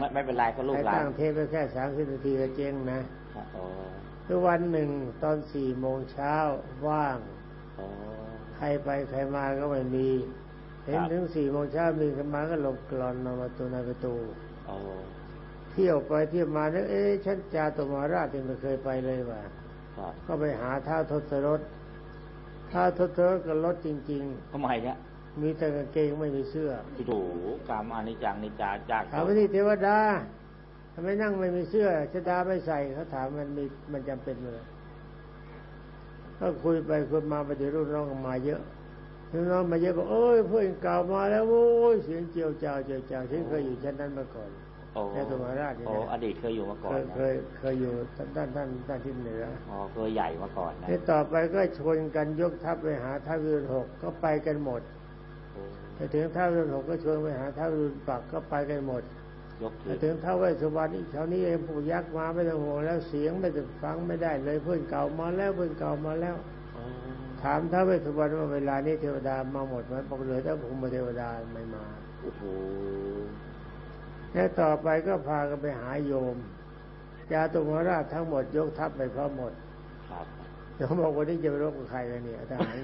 ไม่ไม่เป็นไรก็ลูกให้หลานตั้งเทปไปแค่สามสิบนาทีก็เจ๊งนะอ๋อคือวันหนึ่งตอนสี่โมงเช้าว่างอ๋อใครไปใครมาก็ไม่มี เห็นครับถึงสี่โมงเช้ามีใครมาก็หลบกลอนนอนประตูในประตูอ๋อเที่ยวไปเที่ยวมาเนี่ยเอ๊ะฉันจาตุมาราชที่ไม่เคยไปเลยว่ะครับก็ไปหาท้าวทศรถท้าวทศรถก็รถจริงทำไมเนี่ยๆ มีแต่กางเกงไม่มีเสื้อโถูกรรมอนิจจังนิจจาจากถามว่าที่เทวดาทำไมนั่งไม่มีเสื้อชะดาไม่ใส่เขาถามมันมีมันจำเป็นเลยก็คุยไปคุยมาไปเดี๋ยวรุ่นน้องก็มาเยอะรุ่นน้องมาเยอะบอกเอ้ยเพื่อนเก่ามาแล้วโอ้ยเสียงเจียวจ้าวเจียวจ้าวฉันเคยอยู่ชั้นนั้นมาก่อนโอ้ในตุมาราชเนี่ยโอ้นะอดีตเคยอยู่มาก่อเคนยนะเคยเคยอยู่ด้านด้านด้านที่เหนืออ๋อเคยใหญ่มาก่อนนะที่ต่อไปก็ชวนกันยกทัพไปหาท้าววิรุณหกก็ไปกันหมดโอ้ ไปถึงท้าววิรุณหกก็ชวนไปหาท้าววิรุณปักก็ไปกันหมดยกไปถือถึงท้าวเวสสุวรรณอีกแถวนี้เองปู่ยักษ์มาไม่ต้องห่วงแล้วเสียงไม่ต้องฟังไม่ได้เลยเพื่อนเก่ามาแล้วเพื่อนเก่ามาแล้วอ๋อถามท้าวเวสสุวรรณว่าเวลานี้เทวดามาหมดไหมบอกเหลือแต่ผมมาเทวดาไม่มาโอ้โหแล้วต่อไปก็พากันไปหาโยมจาตุมราชทั้งหมดยกทัพไปพร้อมหมดครับ โยมบอกวันนี้จะไปรบกับใครกันเนี่ยทหาร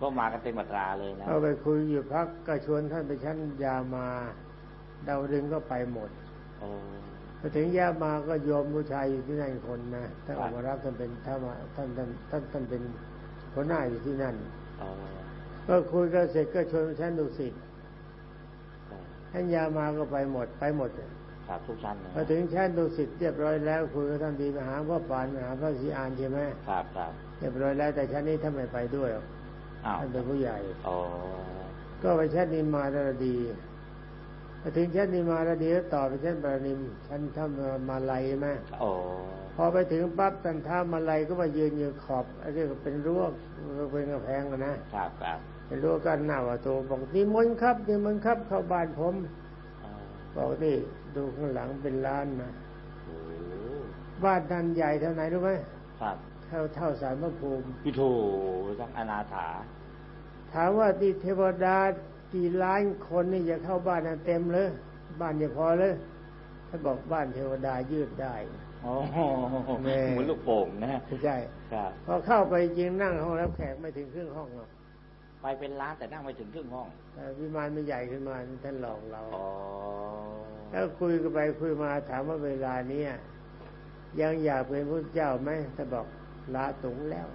ก็มากันเต็มอัตราเลยนะเอาไปคุยอยู่พักก็ชวนท่านไปชั้นยามาดาวดึงก็ไปหมดโอ้พอถึงยามาก็โยมผู้ชายอยู่ที่นั่นคนนะท่านออกมารับท่านเป็นท่านท่านท่านท่านท่านเป็นหัวหน้าอยู่ที่นั่นอ๋อก็คุยกันเสร็จก็ชวนไปชั้นดุสิตครับท่านยามาก็ไปหมดไปหมด ครับทุกชั้นนะพอถึงชั้นดุสิตเรียบร้อยแล้วคุยกับท่านดีมหาพ่อปานมหาพระศรีอานใช่ไหมครับครับเรียบร้อยแล้วแต่ชั้นนี้ท่านไม่ไปด้วยหรอกอ้าวท่านเป็นผู้ใหญ่อ๋อก็ไปชั้นนิมมารดีพอถึงชั้นนิมมารดีก็ต่อไปชั้นปรนิมชั้นท่ามาลัยใช่ไหมโอ้พอไปถึงปั๊บตันท้ามาลัยก็มายืนอยู่ขอบไอ้ที่เป็นรั้วเป็นกระแพงอะนะครับครับเป็นรั้วกั้นหน้าประตูบอกนี่มนต์ครับนี่มนต์ครับเข้าบ้านผมอ๋อบอกนี่ ดูข้างหลังเป็นล้านนะโอ้บ้านท่านใหญ่เท่าไหนรู้ไหมครับเท่าเท่าสารพระภูมิพี่โถทั้งอนาถา ถามว่าที่เทวดากี่ล้านคนนี่จะเข้าบ้านนั้นเต็มเลยบ้านจะพอเลยถ้าบอกบ้านเทวดายืดได้โอ้โหแม่เหมือนลูกโป่งนะไม่ใช่ครับพอเข้าไปจริงนั่งห้องรับแขกไม่ถึงครึ่งห้องหรอก ไปเป็นล้านแต่นั่งไม่ถึงครึ่งห้องแต่วิมานมันใหญ่ขึ้นมาท่านหลอกเราอ๋อแล้วคุยกันไปคุยมาถามว่าเวลาเนี้ยยังอยากเป็นพระเจ้าไหมท่านบอกลาตุงแล้ว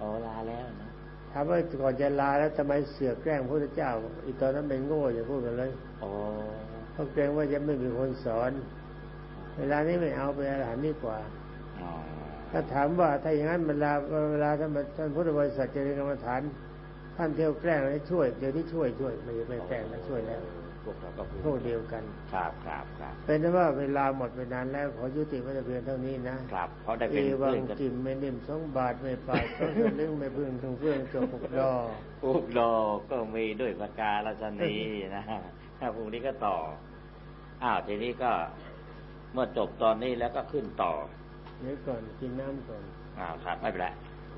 อ๋อลาแล้วนะถามว่าก่อนจะลาแล้วทำไมเสือกแกล้งพระเจ้า อีตอนนั้นเป็นโง่อย่าพูดกันเลยอ๋อเพราะเกรงว่าจะไม่มีคนสอน เวลานี้ไม่เอาเป็นอาหารดีกว่าอ๋อถ้าถามว่าถ้าอย่างนั้นเวลาเวลาท่านท่านพุทธบริษัทเจริญกรรมฐาน ท่านเที่ยวแกล้งให้ช่วย เดี๋ยวนี้ช่วยช่วยไม่ไม่แกล้งแล้วช่วยแล้วพวกเราก็พูดโทษเดียวกัน ครับครับครับ เป็นแต่ว่าเวลาหมดไปนานแล้วขอยุติไว้แต่เพียงเท่านี้นะครับเพราะได้เอเป็นวังเรื่องกันจิมไม่นิ่มสองบาทไม่ปาดสองสลึงไม่พึ่งถึงเพื่อนจบหกดอพวกดอกก็มีด้วยประกาศชนีนะถ้าพรุ่งนี้ก็ต่อ อ้าวทีนี้ก็เมื่อจบตอนนี้แล้วก็ขึ้นต่อเดี๋ยวก่อนกินน้ำก่อนอ้าวครับไม่เป็นไร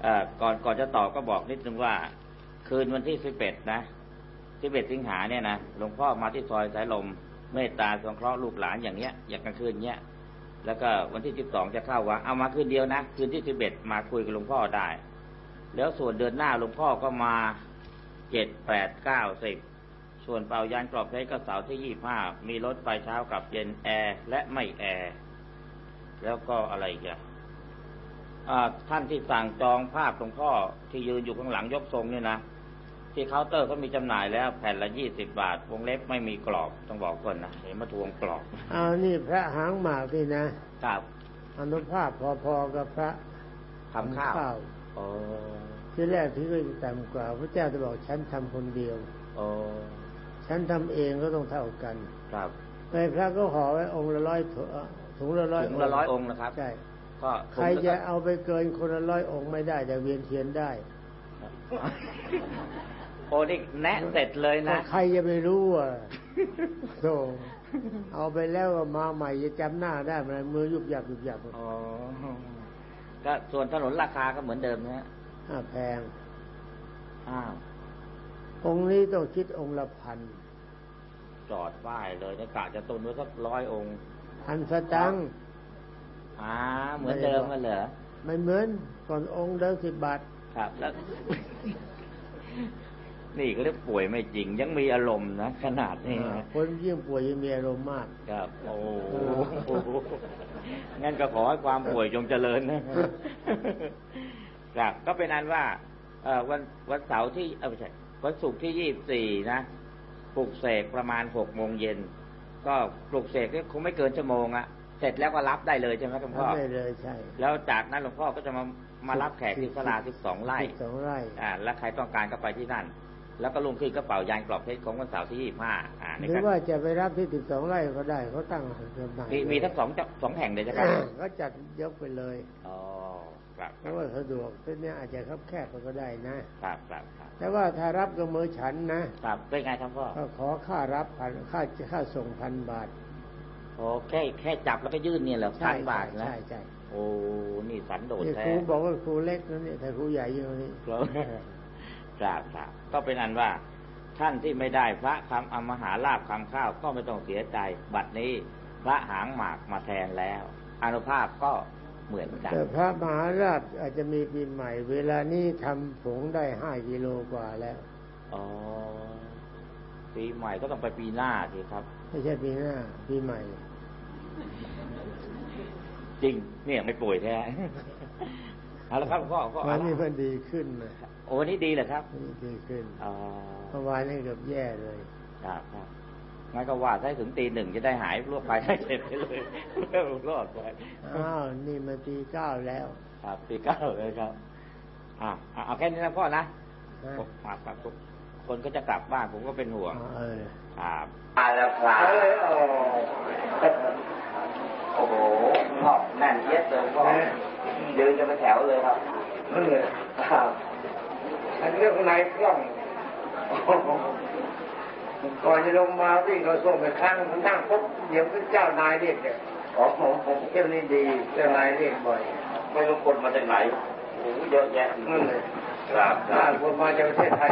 เอ่อก่อนก่อนจะต่อก็บอกนิดนึงว่า คืนวันที่สิบเอ็ดนะสิบเอ็ดสิงหาเนี่ยนะหลวงพ่อมาที่ซอยสายลมเมตตาสงเคราะห์ลูกหลานอย่างเนี้ย อย่างกลางคืนเนี้ยแล้วก็วันที่สิบสองจะเข้าวัดเอามาคืนเดียวนะคืนที่สิบเอ็ดมาคุยกับหลวงพ่อได้ แล้วส่วนเดือนหน้าหลวงพ่อก็มาเจ็ดแปดเก้าสิบส่วนเป่ายันต์เกราะเพชรก็เสาร์ที่ยี่ห้ามีรถไปเช้ากับเย็นแอร์และไม่แอร์แล้วก็อะไรกันท่านที่สั่งจองภาพหลวงพ่อที่ยืนอยู่ข้างหลังยกทรงเนี่ยนะ ที่เคาน์เตอร์เขามีจำหน่ายแล้วแผ่นละยี่สิบบาท วงเล็บไม่มีกรอบต้องบอกก่อนนะเห็นมาทวงกรอบเอานี่พระหางหมากนี่นะครับอานุภาพพอๆกับพระทำข้าวข้าวโอ้ที่แรกที่ก็จะต่ำกว่า พระเจ้าจะบอกฉันทำคนเดียวโอ้ฉันทำเองก็ต้องเท่ากัน ครับในพระก็ห่อไว้องค์ละร้อยถุงถุงละร้อยถึงละร้อยองค์นะครับใช่ก็ใครจะเอาไปเกินคนละร้อยองค์ไม่ได้แต่เวียนเทียนได้ โอ้นี่แนะเสร็จเลยนะ ใครจะไปรู้อะโธ่เอาไปแล้วก็มาใหม่จะจำหน้าได้ไหมมือยุบยับยุบยับอ๋อก็ส่วนถนนราคาก็เหมือนเดิมนะฮะอ่าแพง อ้าว องค์นี้ต้องคิดองค์ละพัน จอดป้ายเลยเนี่ยกะจะตุนไว้สักร้อยองค์ พันสตังค์อ่า เหมือนเดิมกันเหรอ ไม่เหมือน ก่อนองค์เดิมสิบบาท ครับ แล้ว นี่ก็เรียกป่วยไม่จริง ยังมีอารมณ์นะขนาดนี้นะคนยิ่งป่วยยิ่งมีอารมณ์มาก ครับ โอ้โหงั้นก็ขอให้ความป่วยจงเจริญนะครับก็เป็นอันว่าเออวันวันเสาร์ที่เออไม่ใช่วันศุกร์ที่ยี่บสี่นะปลุกเสกประมาณหกโมงเย็นก็ปลุกเสกนี่คงไม่เกินชั่วโมงอะเสร็จแล้วก็รับได้เลยใช่ไหมครับหลวงพ่อได้เลยใช่ แล้วจากนั้นหลวงพ่อก็จะมามารับแขกที่สลาสิบสองไร่สองไร่อ่า แล้วใครต้องการก็ไปที่นั่น แล้วก็ลงขึ้นกระเป๋ายานกรอบเพชรของวันเสาร์ที่ยี่ห้าอ่าหในรือการว่าจะไปรับที่สิบสองไร่ก็ได้เขาตั้งจำหน่ายมีมีทั้งสองเจ้าสองแห่งเลยใช่ไหมครับก็จัดยกไปเลยอ๋อครับเพราะว่าสะดวกทีนี้อาจจะคับแคบก็ได้นะครับครับครับแต่ว่าถ้ารับกับมือฉันนะครับเป็นไงครับพ่อก็ขอค่ารับพันค่าค่าส่งพันบาทโอ้แค่แค่จับแล้วก็ยื่นเนี่ยเหรอพันบาทนะใช่ใช่โอ้นี่สันโดษนี่แท้ครูบอกว่าครูเล็กนะเนี่ยแต่ครูใหญ่อยู่นี่ ครับครับครับก็เป็นอันว่าท่านที่ไม่ได้พระคำอมหาลาภคำข้าวก็ไม่ต้องเสียใจ บัดนี้พระหางหมากมาแทนแล้ว อนุภาพก็เหมือนกัน แต่พระมหาราชอาจจะมีปีใหม่ เวลานี้ทำผงได้ห้ากิโลกว่าแล้วอ๋อปีใหม่ก็ต้องไปปีหน้าสิครับ ไม่ใช่ปีหน้า ปีใหม่ จริง เนี่ยไม่ป่วยแท้ เอาละครับพ่อพ่อวันนี้มันดีขึ้นนะโอ้วันนี้ดีเหรอครับวันนี้ดีขึ้นอ๋อเมื่อวานนี่เกือบแย่เลย ครับครับงั้นก็ว่าได้ถึงตีหนึ่งจะได้หายโรคภัยไข้เจ็บไปเลยเริ่มรอดไปอ้าวนี่มันตีเก้าแล้ว ครับปีเก้าเลยครับ อ่าเอาแค่นี้นะพ่อนะนะผมมาครับทุกคนก็จะกลับบ้านผมก็เป็นห่วงเออครับมาแล้วครับ โอ้โหงอกแน่นเย็ดเลยพ่อยืนกันเป็นแถวเลยครับนั่นเลยครับอันนี้ก็นายกล้องก่อนจะลงมาวิ่งเราส่งไปข้างนั่งปุ๊บเดี๋ยวก็เจ้านายเรียกเนี่ยอ๋อผมเที่ยวนี้ดีเจ้านายเรียกบ่อยไม่รู้คนมาจากไหนโอ้โหเยอะแยะนั่นเลยครับคถ้ารับคนมาจากประเทศไทย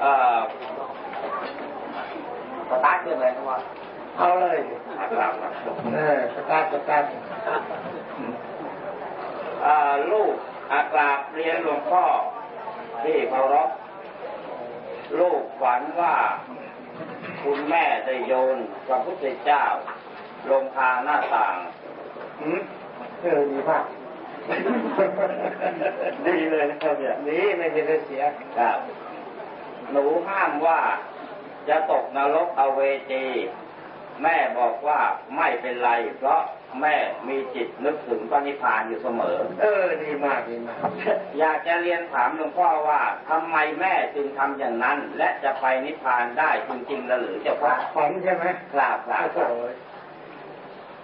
เอ่อสตาร์ทเครื่องเลยครับว่า เอาเลย ครับครับครับ เออสตาร์ทสตาร์ทเอ่อลูกอากราบเรียนหลวงพ่อที่เคารพลูกฝันว่าคุณแม่ได้โยนพระพุทธเจ้า ลงทางหน้าต่างหืมเออดีมากดีเลยนะครับเนี่ยดีไม่เป็นไรเสียครับหนูห้ามว่าจะตกนรกอเวจี แม่บอกว่าไม่เป็นไร เพราะแม่มีจิตนึกถึงพระนิพพานอยู่เสมอ เออดีมากดีมาก อยากจะเรียนถามหลวงพ่อว่าทำไมแม่จึงทำอย่างนั้น และจะไปนิพพานได้จริงๆแล้วหรือเจ้าค่ะฝันใช่ไหมครับครัโอ้บโห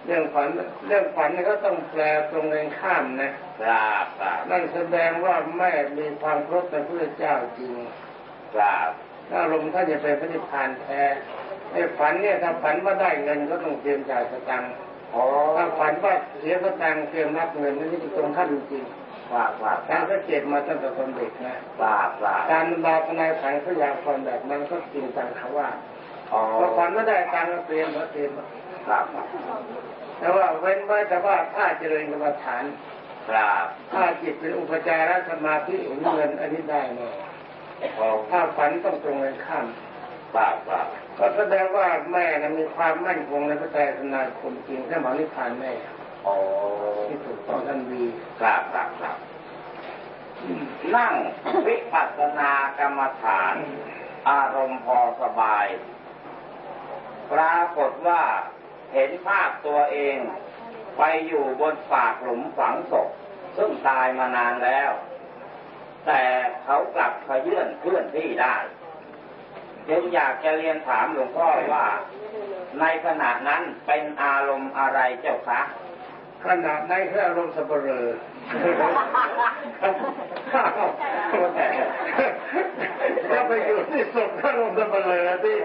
เรื่องฝันเรื่องฝันนี่ก็ต้องแปลตรงกันข้ามนะครับครับนั่นแสดงว่าแม่มีความเคารพในพระเจ้าจริงครับถ้าลมณ์ท่านจะเป็นพระนิพพานแท้ ไอ้ฝันเนี่ยถ้าฝันว่าได้เงินก็ต้องเตรียมจ่ายสตังค์อ๋อถ้าฝันว่าเสียสตังค์เตรียมรับเงินนั่นนี่ตรงขั้นจริงครับครับๆคการรับสังเกตมาตั้งแต่ตอนเด็กนะครับครับการบรรดาทนายฝันพยากรณ์แบบนั้นก็จริงจังเขาว่าอ๋อพอฝันว่าได้ตังค์ก็เตรียมก็เตรียมครับแต่ว่าเว้นไว้แต่ว่าถ้าเจริญกรรมฐานครับถ้าจิตเป็นอุปจารสมาธิเห็นเงินอันนี้ได้แน่อ๋อถ้าฝันต้องตรงกันข้าม ครับครับก็แสดงว่าแม่นะมีความมั่นคงในพระไตรสนาคมจริงถ้าหมอนิพพานแม่อ๋อที่ถูกต้องท่านวีครับครับครับนั่งวิปัสสนากรรมฐาน อารมณ์พอสบาย ปรากฏว่าเห็นภาพตัวเอง ไปอยู่บนปากหลุมฝังศพซึ่งตายมานานแล้ว แต่เขากลับขยื่นเคลื่อนที่ได้ จึงอยากจะเรียนถามหลวงพ่อว่า ในขณะนั้นเป็นอารมณ์อะไรเจ้าคะขนาดในนคืออารมณ์สับเปลอถ้าไปอยู่ที่ศพก็อารมณ์สับเปลอที่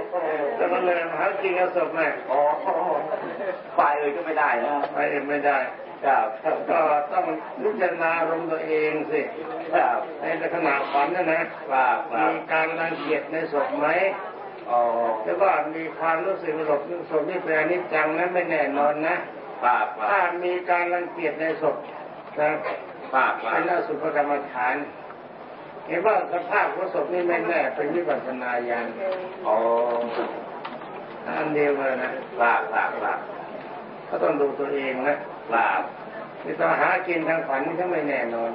สับเปลอหาจริงกับศพแม่อ๋อไปเลยก็ไม่ได้นะไปเองไม่ได้ ครับก็ต้องพิจารณาอารมตัวเองสิครับในลักษณะฝันนะนะครับครัมีการรังเกียจในศพไหมอ๋อหรือว่ามีความรู้สึกว่าศพนี่เป็นอนิจจังนั้นไม่แน่นอนนะครับคถ้ามีการรังเกียจในศพนะครับครับคเป็นอสุภกรรมฐานเห็นว่าสภาพของศพนี่ไม่แน่เป็นวิปัสนาญาณอ๋ออันเดียวกันนะครับครับครับก็ต้องดูตัวเองนะ ครับนี่ต้องหากินทางฝันนี่ก็ไม่แน่นอน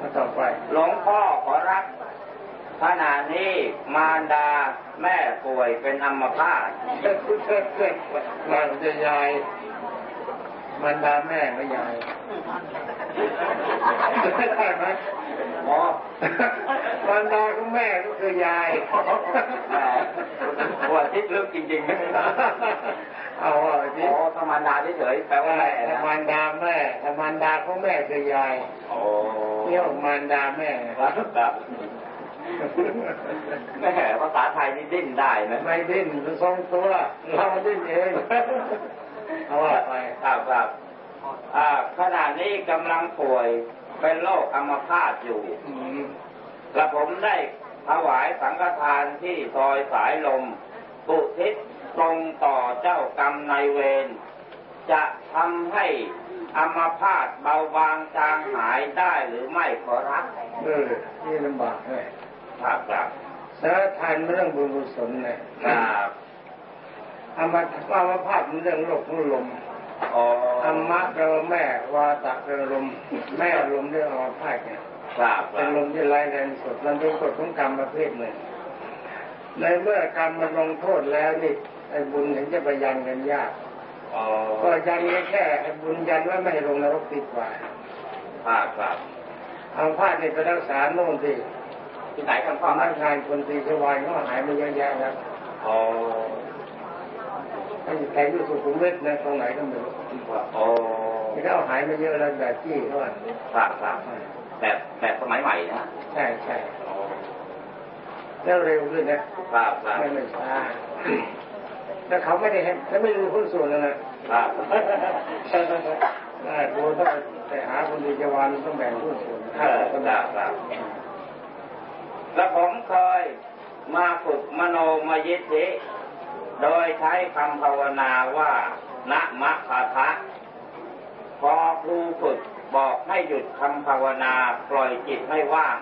มาต่อไปหลวงพ่อขอรับขณะนี้มารดาแม่ป่วยเป็นอัมพาตเกิดเกิดเกิดมันจะยายมันดาแม่ก็ยายใช่ไหมหมอมันดาของแม่ก็คือยายแหมปวดทิศลึกจริงๆนะ เอาอะสิโอ้ธรรมดาเฉยๆแปลว่าอะไรธรนะรมันดาแม่ธรรมันดาของแม่คือยายโอ้เรียกว่ามันดาแม่ครับครับแม่ภาษาไทยนี่ดิ้นได้ไหมไม่ดิ้นมันทรงตัวเราดิ้นเองเอาว่าไปครับครับอ่าขณะนี้กำลังป่วยเป็นโรคอัมพาตอยู่อืมกระผมได้ถวายสังฆทานที่ซอยสายลมปุทิศ ตรงต่อเจ้ากรรมนายเวรจะทำให้อัมพาตเบาบางจางหายได้หรือไม่ขอรับเออนี่ลำบากเลยครับครับสารทานเรื่องบุญกุศลเนี่ยครับอามาว่ามาภาพเรื่องโลกของลมอ๋อธรรมะแปลว่าแม่วาตะแปลว่าลมแม่ลมเรื่องอามาภาพเนี่ยครับคเป็รันบลมที่ร้ายแรงสุดมันเป็นกฎของกรรมประเภทหนึ่งในเมื่อกรรมมันลงโทษแล้วนี่ ไอ้บุญถึงจะไปยันกันยากอ๋อก็ยันแค่ไอ้บุญยันว่าไม่ให้ลงนรกติดกว่าครับครับเอาผ้าเนี่ยไปรักษาโน่นที่ที่ไหนกันคพ่อวามครัร่าบงกายคนตีชวายก็หายไปเยอะแยะแล้วอ๋อถ้าอยู่แถวอยู่สุขุมวิทนะตรงไหนก็ไม่รู้อ๋อที่เขาหายไปเยอะแล้วแบบจี้เขาว่าครับครับแบบแบบสมัยใหม่นะใช่ใช่อ๋อแล้วเร็วด้วยนะครับครับไม่ไม่ช้า แต่เขาไม่ได้เห็นแล้วไม่รู้หุ้นส่วนเลยนะครับได้โบต้องไปหาคนดีจวานต้องแบ่งหุ้นส่วนเออครับครับแล้วผมเคยมาฝึกมโนมยิทธิโดยใช้คำภาวนาว่านะมะคาทะพอครูฝึกบอกให้หยุดคำภาวนาปล่อยจิตให้ว่าง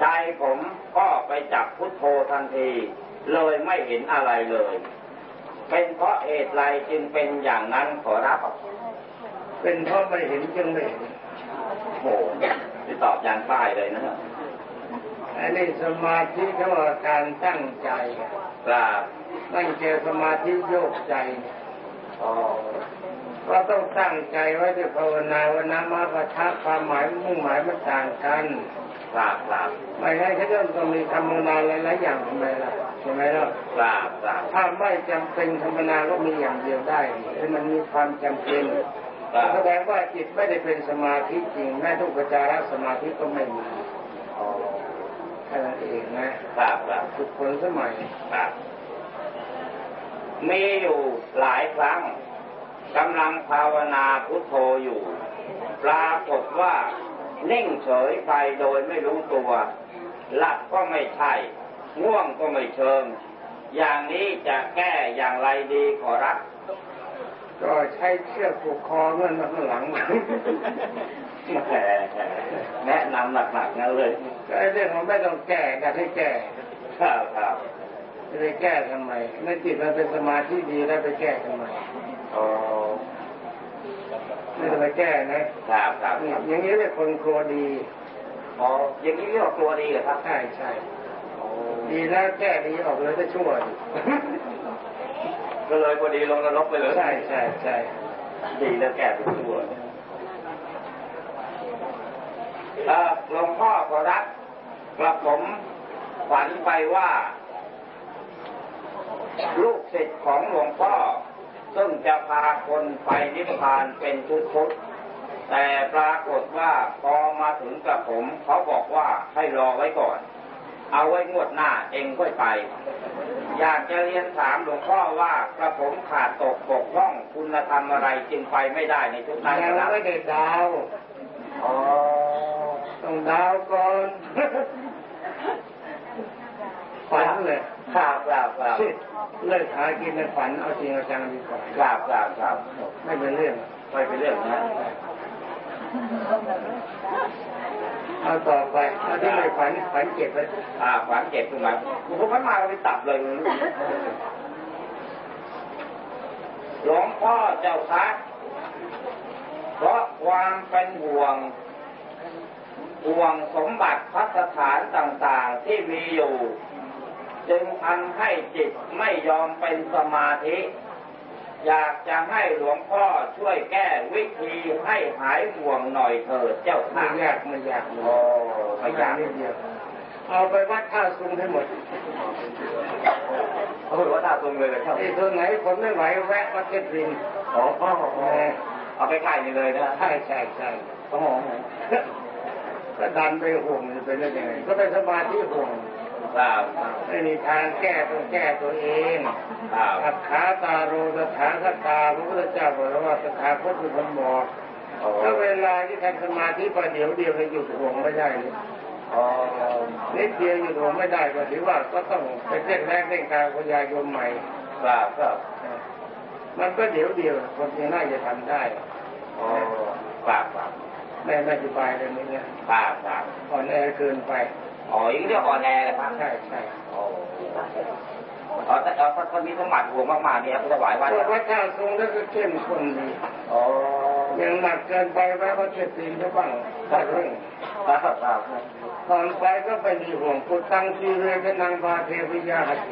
ใจผมก็ไปจับพุทโธทันที เลยไม่เห็นอะไรเลย เป็นเพราะเหตุไรจึงเป็นอย่างนั้นขอรับ เป็นเพราะไม่เห็นจึงไม่เห็นโอ้โหที่ตอบยันป้ายเลยนะอันนี้สมาธิเขาว่าการตั้งใจครับตั้งใจสมาธิโยกใจอ๋อก็ต้องตั้งใจไว้ด้วยภาวนาว่านามาปะทะความหมายมุ่งหมายมันต่างกัน ครับครับไม่งั้นเขาจะต้องมีคำภาวนาหลายๆอย่างทำไมล่ะใช่ไหมล่ะครับครับถ้าไม่จำเป็นธรรมนาก็มีอย่างเดียวได้ถ้ามันมีความจำเป็นครับแสดงว่าจิตไม่ได้เป็นสมาธิจริงแม้ทุกขจาระสมาธิก็ไม่มีอ๋อแค่นั้นเองนะครับครับฝึกฝนสมัยครับมีอยู่หลายครั้งกำลังภาวนาพุทโธอยู่ ปรากฏว่า นิ่งเฉยไปโดยไม่รู้ตัว หลับก็ไม่ใช่ ง่วงก็ไม่เชิง อย่างนี้จะแก้อย่างไรดีขอรับ ก็ใช้เชือกผูกคอเงื่อนมาข้างหลังแหมแนะนำหนักๆงั้นเลยก็ไอ้เรื่องของไม่ต้องแก้อยากให้แก้ครับครับจะไปแก้ทำไมในจิตมันเป็นสมาธิดีแล้วไปแก้ทำไมอ๋อ ไม่ต้องไปแก้นะครับครับนี่อย่างนี้เรียกคนกลัวดีอ๋ออย่างนี้เรียกว่าตัวดีเหรอครับใช่ใช่อ๋อดีแล้วแก้ดีออกเลยจะชั่วดิก็เลยพอดีลงนรกไปเลยใช่ใช่ใช่ดีแล้วแก้ทุกตัวเอ่อหลวงพ่อขอรับกระผมฝันไปว่า ลูกศิษย์ของหลวงพ่อ ซึ่งจะพาคนไปนิพพานเป็นทุกทุกๆแต่ปรากฏว่าพอมาถึงกับผม เขาบอกว่าให้รอไว้ก่อน เอาไว้งวดหน้าเองค่อยไป อยากจะเรียนถามหลวงพ่อว่ากระผมขาดตกบกพร่องคุณธรรมอะไรจึงไปไม่ได้ในชุดนั้นยังครับไม่ได้ดาวอ๋อต้องดาวก่อนฝันเลย ครับครับครับเลิกหากินในฝันเอาจริงเอาจังดีกว่าครับครับครับไม่เป็นเรื่องไม่เป็นเรื่องนะเอาต่อไปเอาที่ไม่ฝันฝันเก็บไว้อ่าฝันเก็บขึ้นมาผมพันมาก็ไปตับเลยหลวงพ่อเจ้าคะเพราะความเป็นห่วงห่วงสมบัติพัสถานต่างๆที่มีอยู่ จึงทำให้จิตไม่ยอมเป็นสมาธิ อยากจะให้หลวงพ่อช่วยแก้วิธีให้หายห่วงหน่อยเถิดเจ้าไม่ค่ะยากไม่ยากโอ้ไม่อยากนิดเดียวเอาไปวัดท่าซุงให้หมดเขาบอกว่าตาตรงเลยเลยครับที่ตัวไหนคนไม่ไหวแวะวัดเทพรินโอ้โหเอาไปขายนี่เลยนะใช่ใช่ใช่โอ้โหก็ดันไปห่วงจะเป็นได้ยังไงก็เป็นสมาธิห่วง ครับไม่มีทางแก้ต้องแก้ตัวเองครับอัคขาตาโรตถาคตาพระพุทธเจ้าบอกว่าตถาคตคือคนบอกโอ้ถ้าเวลาที่ทำสมาธิประเดี๋ยวเดียวจะหยุดห่วงไม่ได้เลยโอ้นิดเดียวหยุดห่วงไม่ได้ก็ถือว่าก็ต้องไปเส้นแรกเร่งกลางพยายมใหม่ครับครับมันก็เดี๋ยวเดียวคนที่น่าจะทำได้โอ้ครับครับแม่ไม่อธิบายเลยนี่เนี่ยครับครับอ่อนแอเกินไป อ๋อยังเรียกอ่อนแอเลยครับใช่ใช่โอ้เอาแต่เอาถ้ามีสมบัติห่วงมากๆเนี่ยเขาจะไหววัดพวกวัดท่าทรงแล้วก็เข้มข้นดีโอ้ยังหนักเกินไปแม้ว่าเช็ดตีนเขาบ้างถ้าเร่งครับครับตอนไปก็ไปมีห่วงปุตังชีเรกนังบาเทวิยาหเถ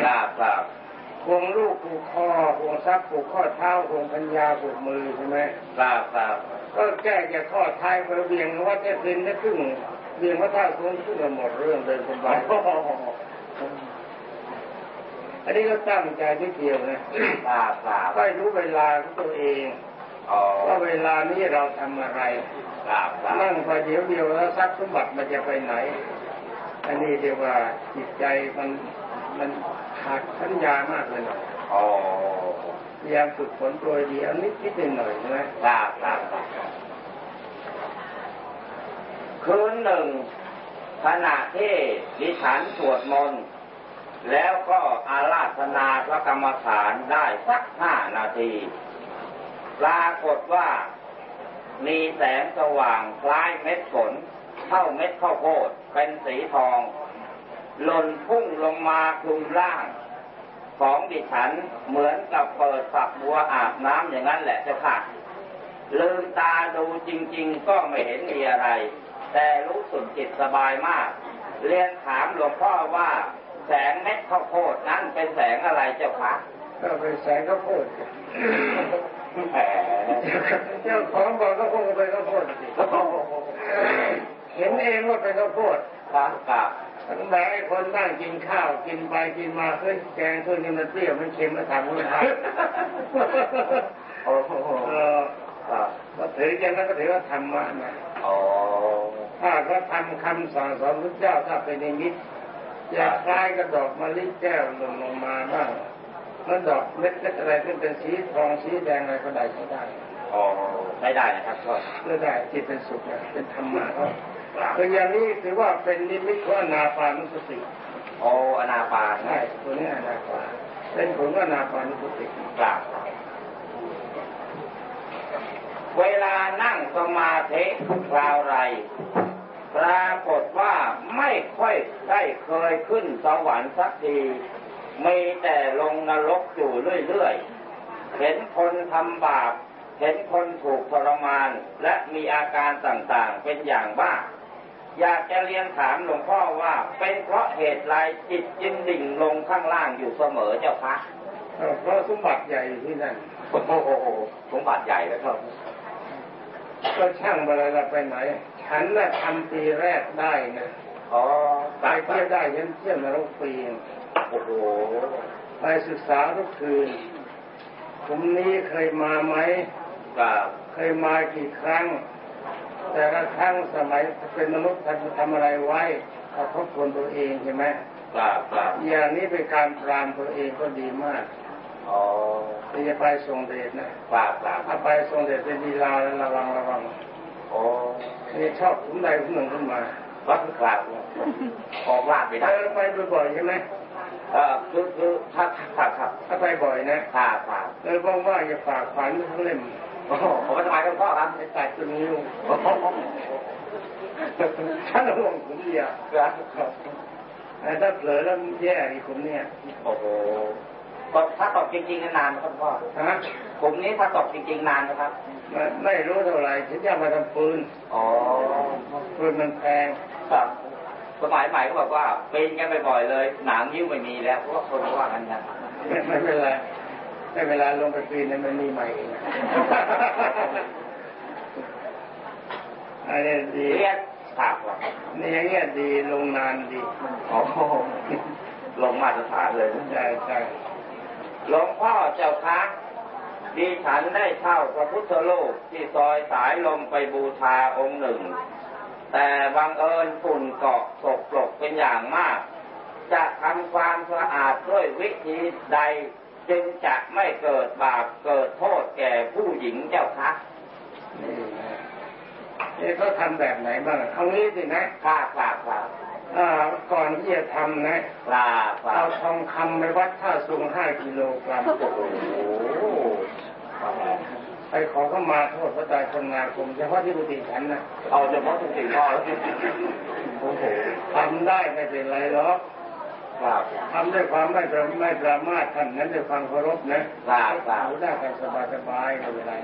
ครับครับห่วงลูกผูกคอห่วงทรัพย์ผูกข้อเท้าห่วงปัญญาผูกมือใช่ไหมครับครับก็แก้จากข้อท้ายไปเบี่ยงว่าเทพรินได้ครึ่ง เบี่ยงว่าท่าทรงขึ้นมาหมดเรื่องเดินสบายอันนี้ก็ตั้งใจที่เดียวนะครับครับก็รู้เวลาของตัวเองอ๋อว่าเวลานี้เราทำอะไรครับครับนั่งไปเดี๋ยวเดียวแล้วทรัพย์สมบัติมันจะไปไหน อันนี้เรียกว่าจิตใจมันมันขาดสัญญามากเลยหน่อยอ๋อพยายามฝึกฝนตัวดีอันนี้คิดหน่อยใช่ไหมครับครับ คืนหนึ่งขณะที่ดิฉันสวดมนต์แล้วก็อาราธนาพระกรรมฐานได้สักห้านาที ปรากฏว่ามีแสงสว่างคล้ายเม็ดฝนเท่าเม็ดข้าวโพดเป็นสีทองหล่นพุ่งลงมาคลุมร่าง ของดิฉันเหมือนกับเปิดฝักบัวอาบน้ำอย่างนั้นแหละเจ้าค่ะลืมตาดูจริง ๆ ก็ไม่เห็นมีอะไร แต่รู้สึกจิตสบายมาก เรียนถามหลวงพ่อว่า แสงเม็ดข้าวโพดนั้นเป็นแสงอะไรเจ้าคะก็เป็นแสงข้าวโพดแหมเจ้าของบอกข้าวโพดก็เป็นข้าวโพดสิเห็นเองว่าเป็นข้าวโพดครับครับตั้งแต่ไอ้คนนั่งกินข้าวกินไปกินมาเฮ้ยแกงตัวนี้มันเปรี้ยวมันเค็มมันถามคุณครับโอ้โหเออครับก็ถืออย่างนั้นก็ถือว่าธรรมะนะอ๋อ ถ้าเขาทำคำสั่งสอนพระเจ้าถ้าเป็นนิมิตจะคล้ายกับดอกมะลิแก้วหล่นลงมาบ้างมันดอกเม็ดเล็กอะไรที่เป็นสีทองสีแดงอะไรก็ได้ใช้ได้อ๋อใช้ได้นะครับก็เพื่อได้จิตเป็นสุขนะเป็นธรรมะเขาคืออย่างนี้ถือว่าเป็นนิมิตของอนาปานุสติโอ้อนาปานใช่ตัวนี้อนาปาเป็นผลของอนาปานุสติครับเวลานั่งสมาธิคราวไร ปรากฏว่าไม่ค่อยได้เคยขึ้นสวรรค์สักที มีแต่ลงนรกอยู่เรื่อยๆ เห็นคนทำบาป เห็นคนถูกทรมาน และมีอาการต่างๆเป็นอย่างบ้าอยากจะเรียนถามหลวงพ่อว่าเป็นเพราะเหตุไรจิตจึงดิ่งลงข้างล่างอยู่เสมอเจ้าคะเออเพราะสมบัติใหญ่อยู่ที่นั่นโอ้โหสมบัติใหญ่เลยครับ ก็ช่างเวลาเราไปไหน ฉันน่ะทำปีแรกได้นะอ๋อไปเที่ยวได้ยันเที่ยวนรกปีนโอ้โหไปศึกษาทุกคืนผมนี้เคยมาไหมกับเคยมากี่ครั้ง แต่ละครั้งสมัยเป็นมนุษย์ท่านทำอะไรไว้กระทบทวนตัวเองใช่ไหมครับครับอย่างนี้เป็นการปรามตัวเองก็ดีมากอ๋อที่จะไปทรงเดชนะครับครับถ้าไปทรงเดชเป็นดีลาแล้วระวังระวัง โอ้นี่ชอบผมใดผมหนึ่งขึ้นมาวัดครับออกลาดไปไปได้ไปบ่อยๆใช่ไหมเออคือคือถ้าครับครับถ้าไปบ่อยนะครับครับแล้วว่างๆอย่าฝากฝันทั้งเล่มโอ้โหผมสบายหลวงพ่อครับไอ้ตัดจนนิ้วโอ้โหฉันห่วงผมเดียวครับแต่ถ้าเผลอแล้วแย่อีกผมเนี่ย โอ้โหตกถ้าตกจริงๆนานไหมครับหลวงพ่อฮะผมนี้ถ้าตกจริงๆนานนะครับ ไม่ไม่รู้เท่าไหร่ฉันอยากมาทำปืนอ๋อปืนมันแพงครับสมัยใหม่ก็บอกว่าปีนกันบ่อยๆเลย หนามยิ้วไม่มีแล้วเพราะว่าคนว่ากันนะไม่ไม่เป็นไรไม่เวลาลงไปปีนเนี่ยมันมีใหม่เองอันนี้ดีเรียนครับครับนี่อย่างเงี้ยดีลงนานดีโอ้โหลงมาตรฐานเลยใช่ใช่หลวงพ่อเจ้าคะ ดิฉันได้เช่าพระพุทธรูปที่ซอยสายลมไปบูชาองค์หนึ่ง แต่บังเอิญฝุ่นเกาะสกปรกเป็นอย่างมาก จะทำความสะอาดด้วยวิธีใดจึงจะไม่เกิดบาปเกิดโทษแก่ผู้หญิงเจ้าคะนี่นะนี่เขาทำแบบไหนบ้างเอางี้สินะข้าข้าข้าอ่าก่อนที่จะทำนะปลาปลาเอาทองคำไปวัดท่าสูงห้ากิโลกรัมโอ้โห ไปขอเข้ามาโทษพระตายคนงานผมเฉพาะที่บุตรฉันนะเอาเฉพาะทุกสิ่งพ่อแล้วโอ้โหทำได้ไม่เป็นไรหรอกครับทำด้วยความไม่ประไม่ประมาทท่านนั้นด้วยความเคารพนะครับครับอยู่ได้กันสบายสบายๆไม่เป็นไร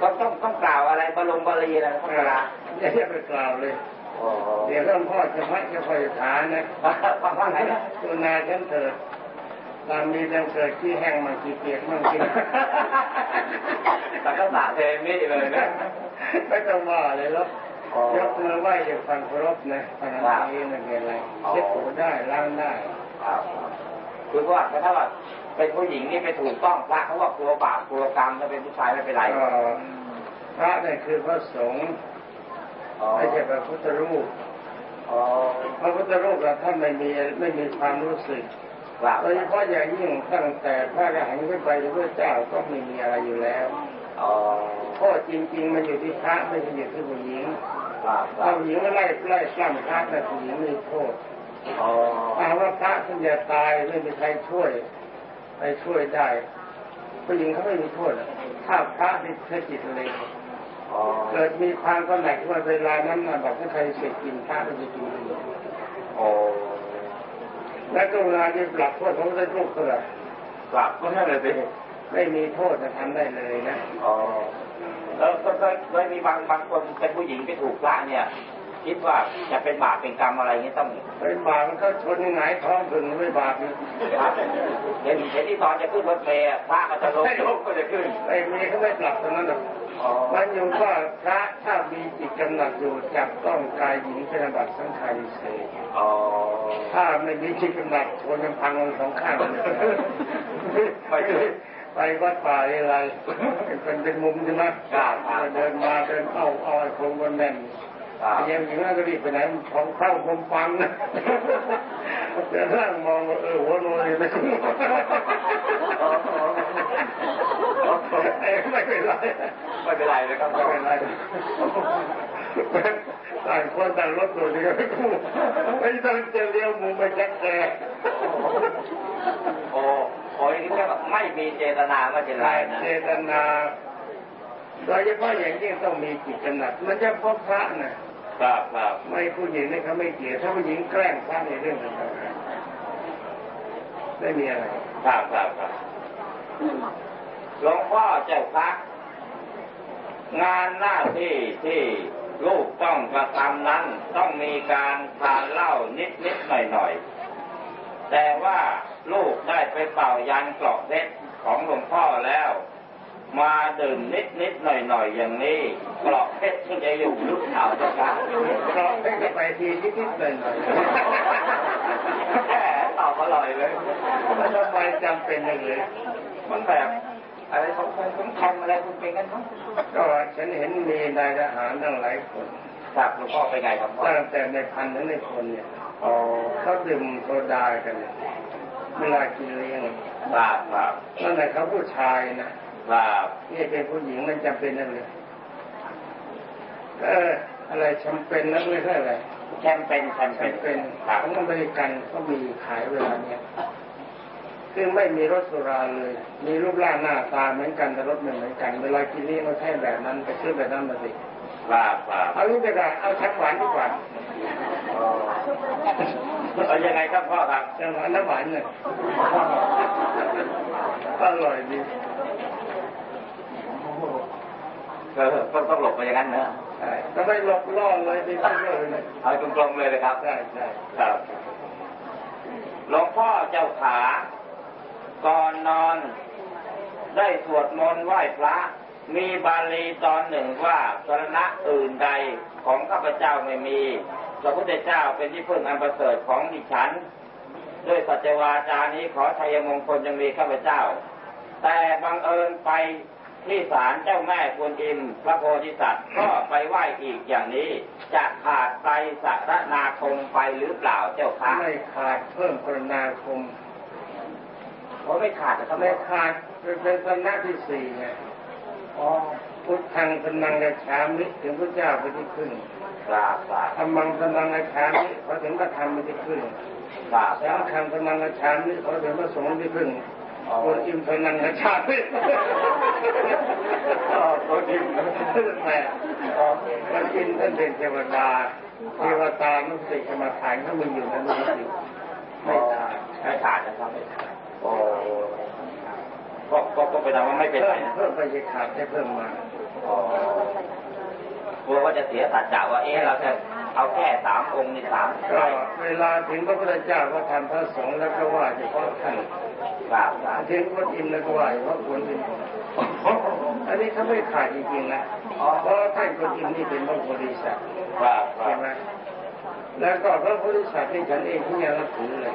ก็ต้องต้องกล่าวอะไรบรมบาลีอะไรพระเวลาอย่าเรียกไปกล่าวเลยโอ้โหเดี๋ยวเริ่มพ่อจะพระจะคอยฐานนะฟังว่าไงนะตุนาฉันเถิด ตามมีดังเกิดที่แห้งมั่งที่เปียกมั่งที่แต่ก็สาเทมิเลยนะไม่ต้องว่าเลยหรอกยกมือไหว้อย่างฟังเคารพนะขณะนี้ไม่เป็นไรเช็ดตัวได้ล้างได้คือว่าถ้าว่าเป็นผู้หญิงนี่ไปถูกต้องพระเขาว่ากลัวบาปกลัวกรรมถ้าเป็นผู้ชายไม่เป็นไรพระนี่คือพระสงฆ์ไม่ใช่พระพุทธรูปพระพุทธรูปเราท่านไม่มีไม่มีความรู้สึก ครับโดยเฉพาะอย่างยิ่งตั้งแต่พระอรหันต์ขึ้นไปพระเจ้าก็ไม่มีอะไรอยู่แล้วอ๋อโทษจริง ๆ มันอยู่ที่พระไม่ใช่อยู่ที่ผู้หญิงครับคถ้าผู้หญิงก็ไล่ไล่สร้างพระแต่ผู้หญิงมีโทษอ๋อถ้าว่าพระท่านจะตายไม่มีใครช่วยไปช่วยได้ผู้หญิงเขาไม่มีโทษถ้าพระที่เธอจิตเลยเกิดมีความกำหนัดว่าเวลานั้นนะบอกถ้าใครเสร็จกินพระก็จะกินดีอ๋อ และก็เวลาที่ปรับโทษของได้รู้เท่าไหรับก็นั่นเลยสิไม่มีโทษจะทำได้เลยนะอ๋อแล้วก็เคยมีบางบางคนเป็นผู้หญิงไปถูกพระเนี่ย คิดว่าจะเป็นบาปเป็นกรรมอะไรเงี้ยต้องไอ้บาปมันเขาชนยังไงท้องถึงไม่บาปนี่ครับเห็นเห็นที่ตอนจะขึ้นรถเมล์อะพระก็จะลงลงก็จะขึ้นไอ้เมียเขาไม่ปรับตรงนั้นหรอกอ๋อมันอยู่ว่าพระถ้ามีจิตกำหนัดอยู่จับต้องกายหญิงเป็นบัตรสังขารเสกอ๋อถ้าไม่มีจิตกำหนัดชนกันพังกันสองข้างเลยไปไปวัดป่าอะไรเป็นเป็นมุมใช่ไหมครับเดินมาเดินเข้าเอาไอ้โครงกันแน่น ครับยังอย่างนั้นก็รีบไปไหนของเข้าคมฟังนะเดินนั่งมองว่าเออหัวโนยไม่คุ้มเอ้ยไม่เป็นไรไม่เป็นไรนะครับไม่เป็นไรต่างคนต่างรถตัวนี้ก็ไม่คุ้มไม่ต้องจะเลี้ยวมุมไปแจ็คแกโอ้โอ้ยนี่แค่ไม่มีเจตนาไม่เป็นไรนะเจตนาโดยเฉพาะอย่างยิ่งต้องมีจิตกำหนัดมันจะพบพระนะ ครับครับไม่ผู้หญิงนี่เขาไม่เกี่ยวถ้าผู้หญิงแกล้งพระในเรื่องต่างๆไม่มีอะไรครับครับครับหลวงพ่อเจ้าพัก งานหน้าที่ที่ลูกต้องกระทำนั้น ต้องมีการทานเหล้านิดนิดหน่อยหน่อยๆแต่ว่าลูกได้ไปเป่ายันกรอกเพชรของหลวงพ่อแล้ว มาดื่มนิดนิดหน่อยหน่อยๆอย่างนี้กรอกเพชรที่จะอยู่หรือเปล่าเจ้าคะเพราะให้ไปทีนิดๆหน่อยแหมตอบอร่อยเลยๆแล้วทำไมจำเป็นเลยมันแบบอะไรสมคงสมคมอะไรคุณเป็นกันทั้งก็ฉันเห็นมีนายทหารตั้งหลายคนครับหลวงพ่อไปไงครับพ่อตั้งแต่ในพันถึงในคนเนี่ยอ๋อเขาดื่มโซดากันเนี่ยเวลากินเลี้ยงครับครับนั่นแหละเขาผู้ชายนะ ครับนี่เป็นผู้หญิงมันจำเป็นนั่นเลยเอออะไรจำเป็นนั่นไม่ใช่อะไรแชมเป็นแชมเป็นจำเป็นครับของอเมริกันก็มีขายเวลาเนี้ยคือไม่มีรสสุราเลย มีรูปร่างหน้าตาเหมือนกันแต่รสไม่เหมือนกัน เวลากินเลี้ยงก็ใช้แบบนั้นไปซื้อแบบนั้นมาสิครับครับเอานี้ก็ได้เอาชักหวานดีกว่าอ๋อเอายังไงครับพ่อครับชักหวานน้ำหวานเนี่ยอร่อยดี เออต้องต้องหลบไปอย่างนั้นนะใช่ก็ไม่หลบล่อเลยไปซื้อเลยเอาตรงๆเลยนะครับใช่ใช่ครับหลวงพ่อเจ้าขาก่อนนอน ได้สวดมนต์ไหว้พระ มีบาลีตอนหนึ่งว่าสรณะอื่นใดของข้าพเจ้าไม่มีพระพุทธเจ้าเป็นที่พึ่งอันประเสริฐของดิฉัน ด้วยสัจวาจานี้ขอชัยมงคลยังมีข้าพเจ้า แต่บังเอิญไป ที่ศาลเจ้าแม่กวนอิมพระโพธิสัตว์ก็ไปไหว้อีกอย่างนี้ จะขาดไปสารนาคมไปหรือเปล่าเจ้าคะไม่ขาดเพิ่มปรนาคมผมไม่ขาดนะครับไม่ขาดเป็นสนะที่สี่ไงอ๋อพุทธังพนังกระชามิถึงพระเจ้าไปที่ขึ้นกราบกราบธรรมังพนังกระชามิพอถึงพระธรรมไปที่ขึ้นกราบสังฆังพนังกระชามิพอถึงพระสงฆ์ที่ขึ้นอ๋อ คนอิมพนังกระชามิอ๋อคนอิมแม่คนอิมท่านเป็นเทวดา เทวตานุสิกรรมฐานเขามีอยู่ในนุสติไม่ขาดไม่ขาดนะครับไม่ขาดโอ้ก็ก็ก็เป็นว่าไม่เป็นเพิ่ไรเพิ่มไปจะขาดให้เพิ่มมาอกลัวว่าจะเสียสัจจะว่าเอ๊ะเราจะเอาแค่สามองค์นี่สามก็เวลาถึงพระพุทธเจ้าก็ทำพระสงฆ์แล้วก็ว่าเฉพาะท่าน กราบกราบถึงพระอินทร์แล้วก็ว่าเฉพาะคนอินทร์อันนี้เขาไม่ขาดจริงๆนะเพราะท่านคนอินทร์นี่เป็นพระโพธิสัตว์กราบกราใช่บไหมแล้วก็พระโพธิสัตว์ที่ฉันเองที่ยังนับถือเลย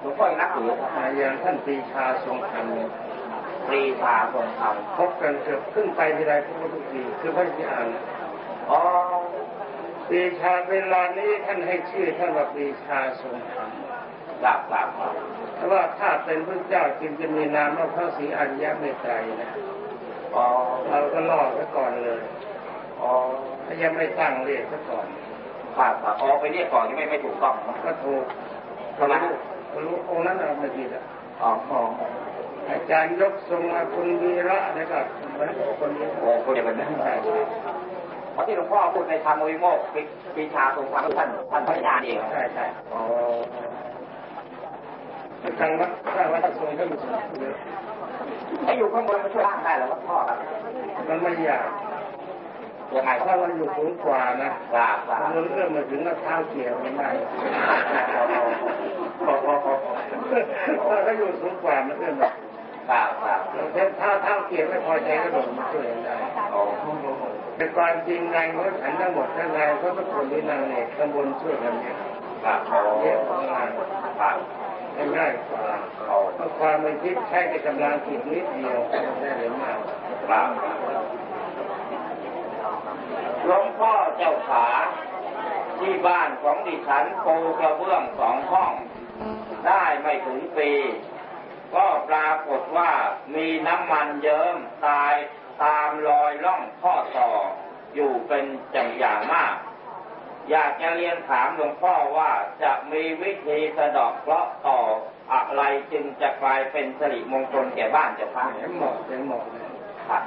หลวงพ่อยังนับถือครับอ่าอย่างท่านปรีชาทรงธรรมเนี่ยปรีชาทรงธรรมพบกันเกือบขึ้นไปทีไรพบกันทุกทีคือพระที่อ่านอ๋อปรีชาเวลานี้ท่านให้ชื่อท่านว่าปรีชาทรงธรรม กราบกราบกราบเพราะว่าถ้าเป็นพระเจ้าจึงจะมีนามว่าพระศรีอริยเมตไตรนะอ๋อเราก็ล่อซะก่อนเลยอ๋อถ้ายังไม่ตั้งเรียกซะก่อนกราบกราบอ๋อไปเรียกก่อนยังไม่ไม่ถูกต้องนะก็ถูกทำไมก็รู้องค์นั้นเราไม่ผิดอะอ๋ออ๋ออาจารย์ยกทรงมาคุณวีระนะครับเหมือนคนนี้โอ้คนเดียวกันนะใช่ใช่เพราะที่หลวงพ่อพูดในธรรมวิโมกข์ปีชาทรงธรรมท่านท่านพระญาณเองใช่ใช่อ๋อ ทางวัดทางวัดทรงท่านเยอะถ้าอยู่ข้างบนมาช่วยล่างได้เหรอครับพ่อครับ มันไม่ยากยังไงคถ้ารับมันอยู่สูงกว่านะกราบกราบมันเอื้อมมาถึงก็เท้าเกี่ยวไม่ได้ถ้าเขาอยู่สูงกว่ามันเอื้อมมากราบกราบแต่ถ้าเท้าเกี่ยวไม่พอใจก็โดดมาช่วยได้โอ้แต่ความจริงงานเขาฉันทั้งหมดทั้งงานเขาทุกคนที่นั่งเนี่ยข้างบนช่วยกันเนี่ยกราบโอ้เยอะกว่างานก ราบง่ายกว่าเพราะความเป็นคิดใช้ในกำลังจิตนิดเดียวได้เลยมากกราบหลวงพ่อเจ้าขาที่บ้านของดิฉันปูกระเบื้องสองห้อง ได้ไม่ถึงปี ก็ปรากฏว่ามีน้ำมันเยิ้มตายตามรอยล่องข้อต่ออยู่เป็นจำอย่างมาก อยากจะเรียนถามหลวงพ่อว่าจะมีวิธีสะดอกเคราะห์ต่ออะไรจึงจะกลายเป็นสิริมงคลแก่บ้านเจ้าค่ะแหมเหมาะเลยเหมาะเลยครับ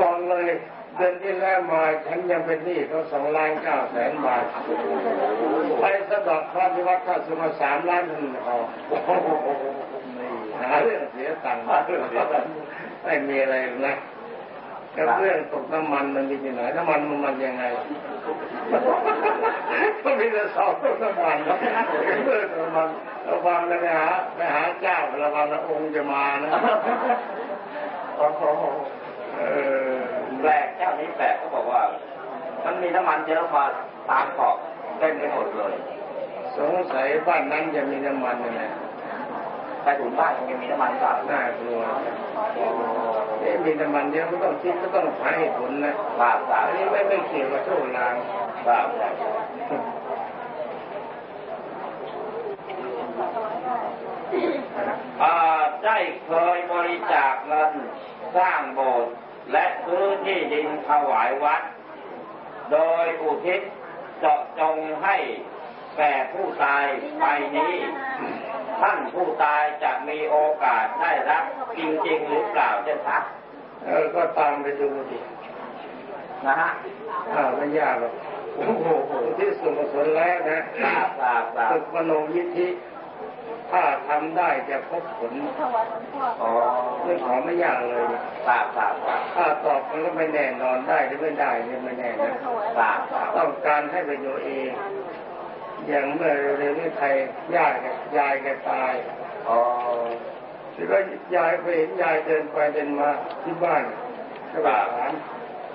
มองเลยเดือนที่แล้วมาฉันยังเป็นหนี้เขาสองล้านเก้าแสนบาทไปสะเดอกพระที่วัดท่าสุมาสามล้านหนึ่งพอนี่หาเรื่องเสียตังค์ไม่มีอะไรนะ กับเรื่องตกน้ำมันมันมีที่ไหนน้ำมันมันมันยังไงก็มีแต่สอบตกน้ำมันเรื่องน้ำมันระวังนะไปหาไปหาเจ้าระวังนะองค์จะมานะโอ้โหเออแปลกเจ้านี้แปลกเขาบอกว่า มันมีน้ำมันเยอะมาตามขอบเต็มไปหมดเลย สงสัยบ้านนั้นจะมีน้ำมันยังไง ใต้ถุนบ้านยังมีน้ำมันเปล่าน่ากลัวเอ๊ะมีน้ำมันเยอะก็ต้องคิดก็ต้องหาเหตุผลนะครับครับอันนี้ไม่ไม่เกี่ยวกับโชคลางครับอ่าได้เคยบริจาคเงินสร้างโบสถ์และซื้อที่ดินถวายวัด โดยอุทิศเจาะจงให้แก่ผู้ตายไปนี้ ท่านผู้ตายจะมีโอกาสได้รับจริงๆหรือเปล่าเจ้าคะเออก็ตามไปดูดินะฮะอ่าไม่ยากหรอกโอ้โหที่ส่วนกุศลแล้วนะครับครับครับฝึกมโนยิทธิถ้าทำได้จะพบผลอ๋อเรื่องของไม่ยากเลยเนี่ยครับครับครับถ้าตอบมันก็ไม่แน่นอนได้หรือไม่ได้เนี่ยไม่แน่นะครับครับต้องการให้เป็นตัวเอง อย่างเมื่อเร็วๆนี้ใครญาติแกยายแกตายอ๋อที่ว่ายายไปเห็นยายเดินไปเดินมาที่บ้านก็ไปถามว่า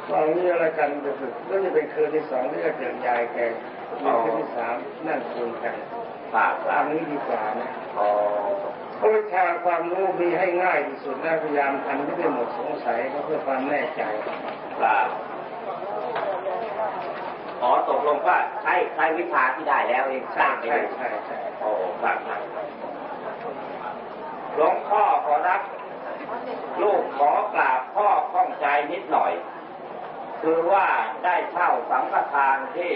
เอางี้อะไรกันจะฝึกก็จะเป็นคืนที่สองที่จะเจอยายแกคืนที่สามนั่นคุยกันครับคตารับมนี้ดีกว่านะอ๋อเพราะวิชาความรู้มีให้ง่ายที่สุดนะพยายามทำให้ได้หมดสงสัยก็เพื่อความแน่ใจครับ อ๋อตกลงว่าใช้ใช้วิชาที่ได้แล้วเองสร้างไปใช่เลยใช่ใช่โอ้ครับครับหลวงพ่อขอรับ ลูกขอกราบพ่อข้องใจนิดหน่อย คือว่าได้เช่าสังฆทานที่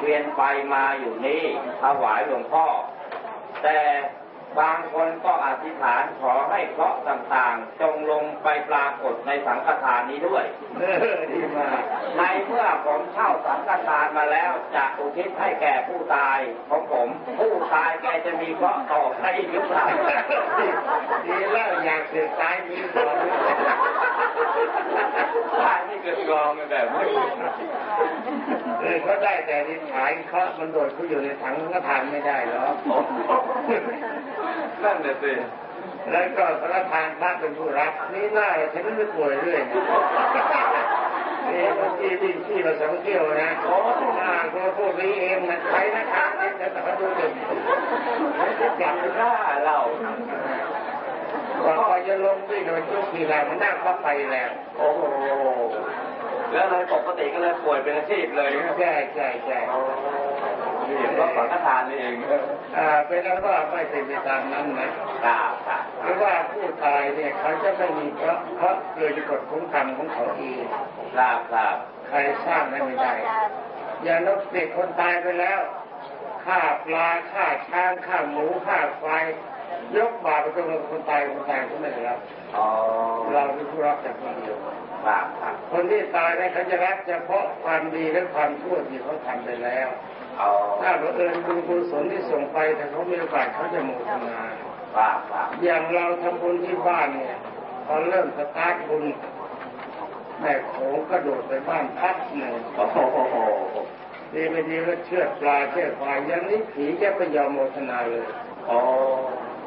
เวียนไปมาอยู่นี้ถวายหลวงพ่อ แต่ บางคนก็อธิษฐานขอให้เคราะห์ต่างๆ จงลงไปปรากฏในสังฆทานนี้ด้วยเออดีมากในเมื่อผมเช่าสังฆทานมาแล้วจะอุทิศให้แก่ผู้ตายของผม ผู้ตายแกจะมีเคราะห์ต่อให้หรือเปล่าดีแล้วอยากเสียตายมีก่อนบ้านนี่เกิดกองกันแบบนี้เออเขาได้แต่ดินขายเขามันโดดเขาอยู่ในถังก็ทานไม่ได้หรอกนั่นแหละสิแล้วก็สารทานพระเป็นผู้รับนี่น่าฉันไม่ป่วยเรื่อยนะนี่เมื่อกี้วิ่งที่มาสองเที่ยวนะโอ้อ่าก็พวกนี้เองมันใช้นะครับเนี่ยจะมาดูเด็กจะจับไม่กล้าเราก่อนไปจะลงที่โดยทุกทีไรมันนั่งก็ไปแล้วโอ้โหแล้วเลยปกติก็เลยป่วยเป็นอาชีพเลยใช่ใช่ใช่ นี่เพราะสังฆทานนี่เองอ่าเป็นแล้วว่าไม่เป็นไปตามนั้นนะครับครับหรือว่าผู้ตายเนี่ยเขาจะไม่มีเพราะเพราะเกิดจากกฎของกรรมของเขาเองครับครับใครสร้างให้ไม่ได้อย่างนกเด็กคนตายไปแล้วฆ่าปลาฆ่าช้างฆ่าหมูฆ่าควายยกบาปไปตรงคนตายคนตายก็ไม่ได้รับอ๋อเราเป็นผู้รับแต่คนเดียวครับครับคนที่ตายเนี่ยเขาจะรับเฉพาะความดีและความชั่วที่เขาทำไปแล้วอ๋อ ถ้าบังเอิญบุญกุศลที่ส่งไปแต่เขามีโอกาสเขาจะโมทนาบครับอย่างเราทำบุญที่บ้านเนี่ยพอเริ่มสตาร์ทบุญแม่โขงกระโดดไปบ้านพักหนึ่งโอ้โหดีไม่ดีก็เชือดปลาเชือดควายอย่างนี้ผีจะไม่ยอมโมทนาเลยอ๋อ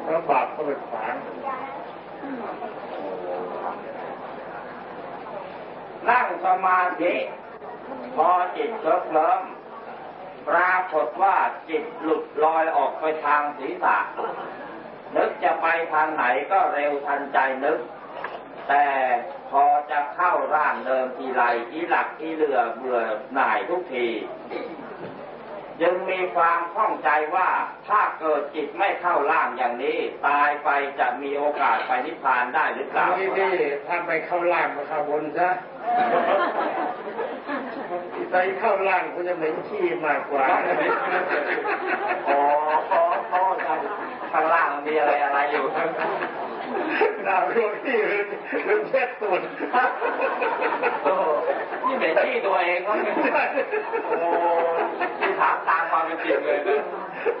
เพราะบาปก็ไปขวางนั่งสมาธิพอจิตเลิ้มเคลิ้ม ปรากฏว่าจิตหลุดลอยออกไปทางศีรษะ นึกจะไปทางไหนก็เร็วทันใจนึก แต่พอจะเข้าร่างเดิมทีไรอีหลักอีเหลือเบื่อหน่ายทุกทีจึงมีความข้องใจว่าถ้าเกิดจิตไม่เข้าร่างอย่างนี้ ตายไปจะมีโอกาสไปนิพพานได้หรือเปล่านี่ที่ถ้าไปเข้าล่างก็เข้าบนซะ ไปเข้าล่างคุณจะเหม็นขี้มากกว่าอ๋อเพราะเพราะข้างล่างมีอะไรอะไรอยู่ดาวดวงที่หรือหรือแค่ตุนโอ้นี่เป็นที่ตัวเองก็ไม่โอ้ที่ถามตามความเป็นจริงเลยนะ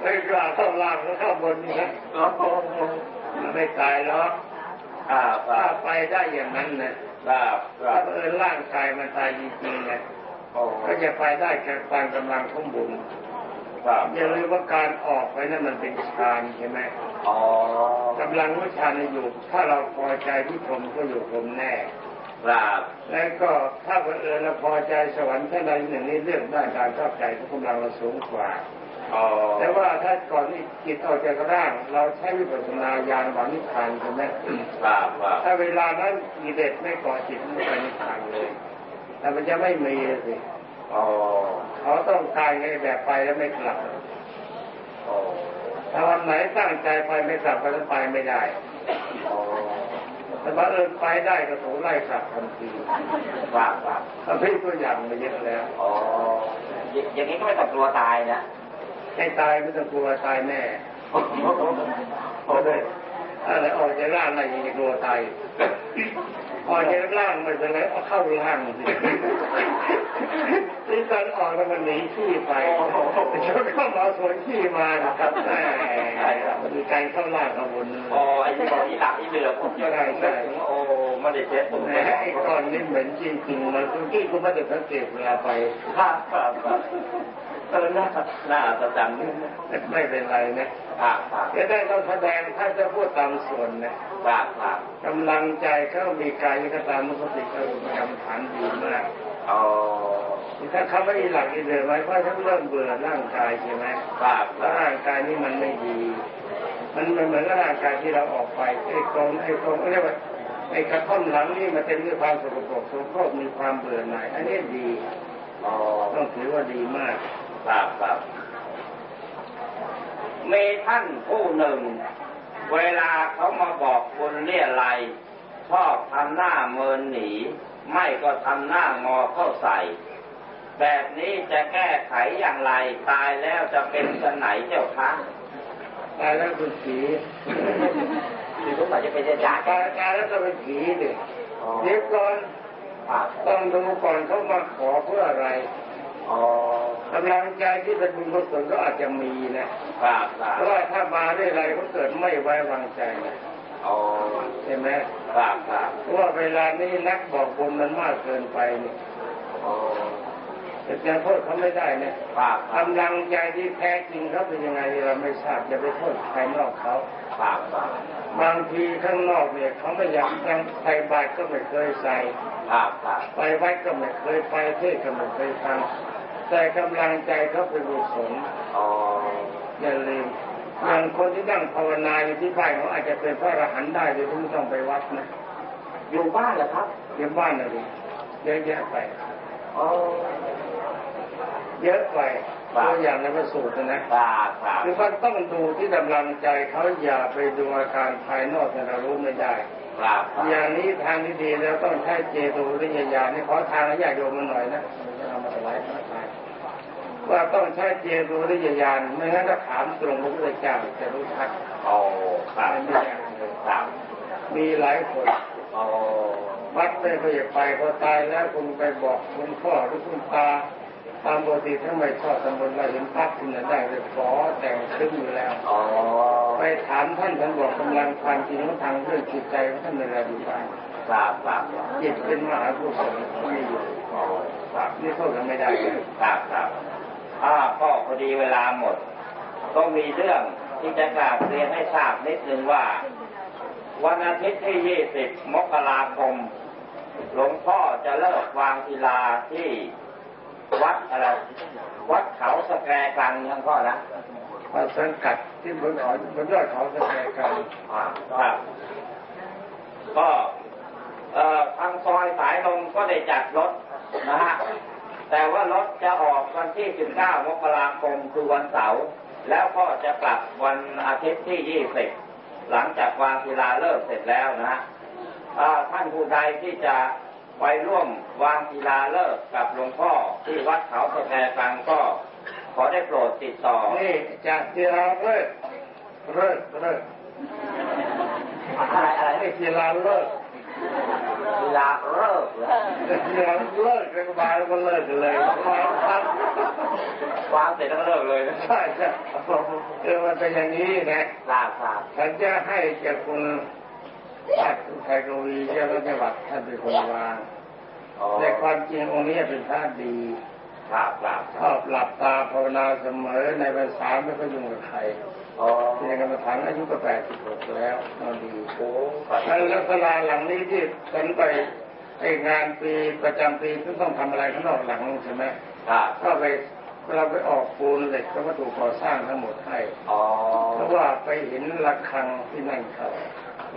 ไม่กล้าเข้าล่างก็เข้าบนนี่นะโอ้โหไม่ตายหรอกถ้าไปได้อย่างนั้นนะถ้าเออร่างกายมันตายจริงๆนะโอ้ ก็จะไปได้แค่ความกำลังของบุญครับอย่าลืมว่าการออกไปนั้นมันเป็นฌานใช่ไหมอ๋อกำลังวิชานอยู่ ถ้าเราพอใจที่พรหมก็อยู่พรหมแน่ครับแล้วก็ถ้าเผอิญเราพอใจสวรรค์ท่านใดหนึ่งนี้เรื่องด้านการชอบใจของกำลังเราสูงกว่าคอ๋อแต่ว่าถ้าก่อนที่จิตออกจากร่าง เราใช้วิปัสสนาญาณหวังนิพพานใช่ไหมครับครับถ้าเวลานั้นกิเลสไม่ก่อจิตไม่ไปนิพพานเลย แต่มันจะไม่มีสิอ๋อเขาต้องการไงแบบไปแล้วไม่กลับอ๋อถ้าวันไหนตั้งใจไปไม่กลับก็จะไปไม่ได้อ๋อแต่ว่าเออไปได้ก็ถูกไล่กลับทันทีครับครับถ้าพี่ตัวอย่างมาเยอะแล้วอ๋ออย่างอย่างนี้ก็ไม่ต้องกลัวตายนะให้ตายไม่ต้องกลัวตายแน่เพราะเลยอะไรออกจากร่างอะไรยังจะกลัวตาย ออกจากร่างไม่เป็นไรเอาเข้าร่างสินี่การออกแล้วมันหนีขี้ไปจะเข้ามาสวนขี้มานะครับแหมมันมีการเข้าร่างข้างบนอ๋อไอ้ที่บอกที่หลักที่เหลือผมจะได้ใช่โอ้ไม่ได้เช็ดผมแหมเลยไอ้ก้อนนี่เหมือนจริงๆมันคือที่คุณไม่ได้สังเกตเวลาไปครับครับครับ เออน่าน่าอัศจรรย์ไม่เป็นไรนะจะได้ต้องแสดงถ้าจะพูดตามส่วนนะครับครับกำลังใจเขามีกายกตามุสติเขากรรมฐานดีมากอ๋อถ้าเขาไม่มีหลักอีเดินไว้เพราะฉันเริ่มเบื่อร่างกายใช่ไหมครับคแล้วร่างกายนี่มันไม่ดี มันมันเหมือนกับร่างกายที่เราออกไปไอ้กรงไอ้กรงเรียกว่าไอ้กระท่อมหลังนี่มันเต็มด้วยความสกปรกสโครกมีความเบื่อหน่ายอันนี้ดีอ๋อต้องถือว่าดีมาก ครับครับมีท่านผู้หนึ่ง เวลาเขามาบอกคนเรียอะไรยชอบทำหน้าเมินหนี ไม่ก็ทำหน้างอเข้าใส่ แบบนี้จะแก้ไขอย่างไร ตายแล้วจะเป็นชนไหนเจ้าคะตายแล้วเป็นผีคือทุกคนจะเป็นญาติตายตายแล้วก็เป็นผีดิเดี๋ยวก่อนครับต้องดูก่อนเขามาขอเพื่ออะไรอ๋อ กำลังใจที่เป็นบุญกุศลก็อาจจะมีนะครับครับเพราะว่าถ้ามาด้วยอะไรเขาเกิดไม่ไว้วางใจนะอ๋อใช่ไหมครับครับเพราะว่าเวลานี้นักบอกบุญมันมากเกินไปนี่อ๋อแต่จะโทษเขาไม่ได้เนี่ยครับครับกำลังใจที่แท้จริงเขาเป็นยังไงเราไม่ทราบจะไปโทษใครนอกเขาครับครับบางทีข้างนอกเนี่ยเขาไม่อยากยังใส่บาตรก็ไม่เคยใส่ครับครับไปวัดก็ไม่เคยไปเทศน์ก็ไม่เคยฟัง แต่กำลังใจเขาเป็นกุศลอ๋ออย่าลืมอย่างคนที่นั่งภาวนาอยู่ที่บ้านเขาอาจจะเป็นพระอรหันต์ได้โดยที่ไม่ต้องไปวัดนะอยู่บ้านเหรอครับเดี๋ยวบ้านนะดิเยอะแยะไปอ๋อเยอะไปตัวอย่างในพระสูตรนะครับครับคือว่าต้องดูที่กำลังใจเขาอย่าไปดูอาการภายนอกแต่เรารู้ไม่ได้ครับครับอย่างนี้ทางที่ดีแล้วต้องใช้เจโตวิญญาณนี่ขอทางญาติโยมมาหน่อยนะไม่เอามาถวายพระทาน ว่าต้องใช้เจโตวิญญาณไม่งั้นถ้าถามตรงพระพุทธเจ้าจะรู้ชัดโอ้ครับไม่ยากเลยครับมีหลายคนโอ้วัดไม่เคยไปพอตายแล้วคุณไปบอกคุณพ่อหรือคุณตาตามปกติถ้าไม่ชอบตำบลเราเห็นพักคุณน่ะได้เลยขอแต่งขึ้นอยู่แล้วโอ้ไปถามท่านท่านบอกกำลังความจริงของทางเรื่องจิตใจของท่านในระดับบ้างครับครับจิตเป็นมหากุศลไม่อยู่โอ้ครับนี่โทษกันไม่ได้เลยครับครับ อ่าก็พอดีเวลาหมดก็มีเรื่องที่จะกราบเรียนให้ทราบนิดนึงว่า วันอาทิตย์ที่ 20 มกราคม หลวงพ่อจะเลิกวางศิลาที่วัดอะไรวัดเขาสแกกลางหลวงพ่อนะมาสังกัดที่บนเขาบนยอดเขาแสดงกันอ่าครับก็เอ่อทางซอยสายลมก็ได้จัดรถนะฮะ แต่ว่ารถจะออกวันที่ 19 มกราคมคือวันเสาร์ แล้วก็จะกลับวันอาทิตย์ที่ 20 หลังจากวางศิลาฤกษ์เสร็จแล้วนะฮะอ่าท่านผู้ใดที่จะไปร่วมวางศิลาฤกษ์กับหลวงพ่อที่วัดเขาสแกกลางก็ ขอได้โปรดติดต่อ นี่จากที่เราเลิกเลิกเลิกอะไรอะไรไม่กีฬาเลิก ศิลาฤกษ์เหรอกีฬาเลิกกันมาแล้วก็เลิกกันเลยมาครับวางเสร็จแล้วก็เลิกเลยนะใช่ใช่เออมันเป็นอย่างนี้นะทราบทราบฉันจะให้แกคุณชัดไทยกวีเจ้าจังหวัดท่านเป็นคนวางอ๋อในความจริงองค์นี้เป็นพระดีทราบทราบชอบหลับตาภาวนาเสมอในภาษาไม่ค่อยยุ่งกับใคร อ๋อเพียงกรรมฐานอายุก็แปดสิบหกแล้วนอนดีโอ้แล้วลักษณะหลังนี้ที่ฉันไปไองานปีประจำปีที่ต้องทำอะไรข้างนอกหลังใช่ไหมครับก็ไปไปเราไปออกปูนเหล็กแล้ววัตถุก่อสร้างทั้งหมดให้อ๋อเพราะว่าไปเห็นระฆังที่นั่นเขา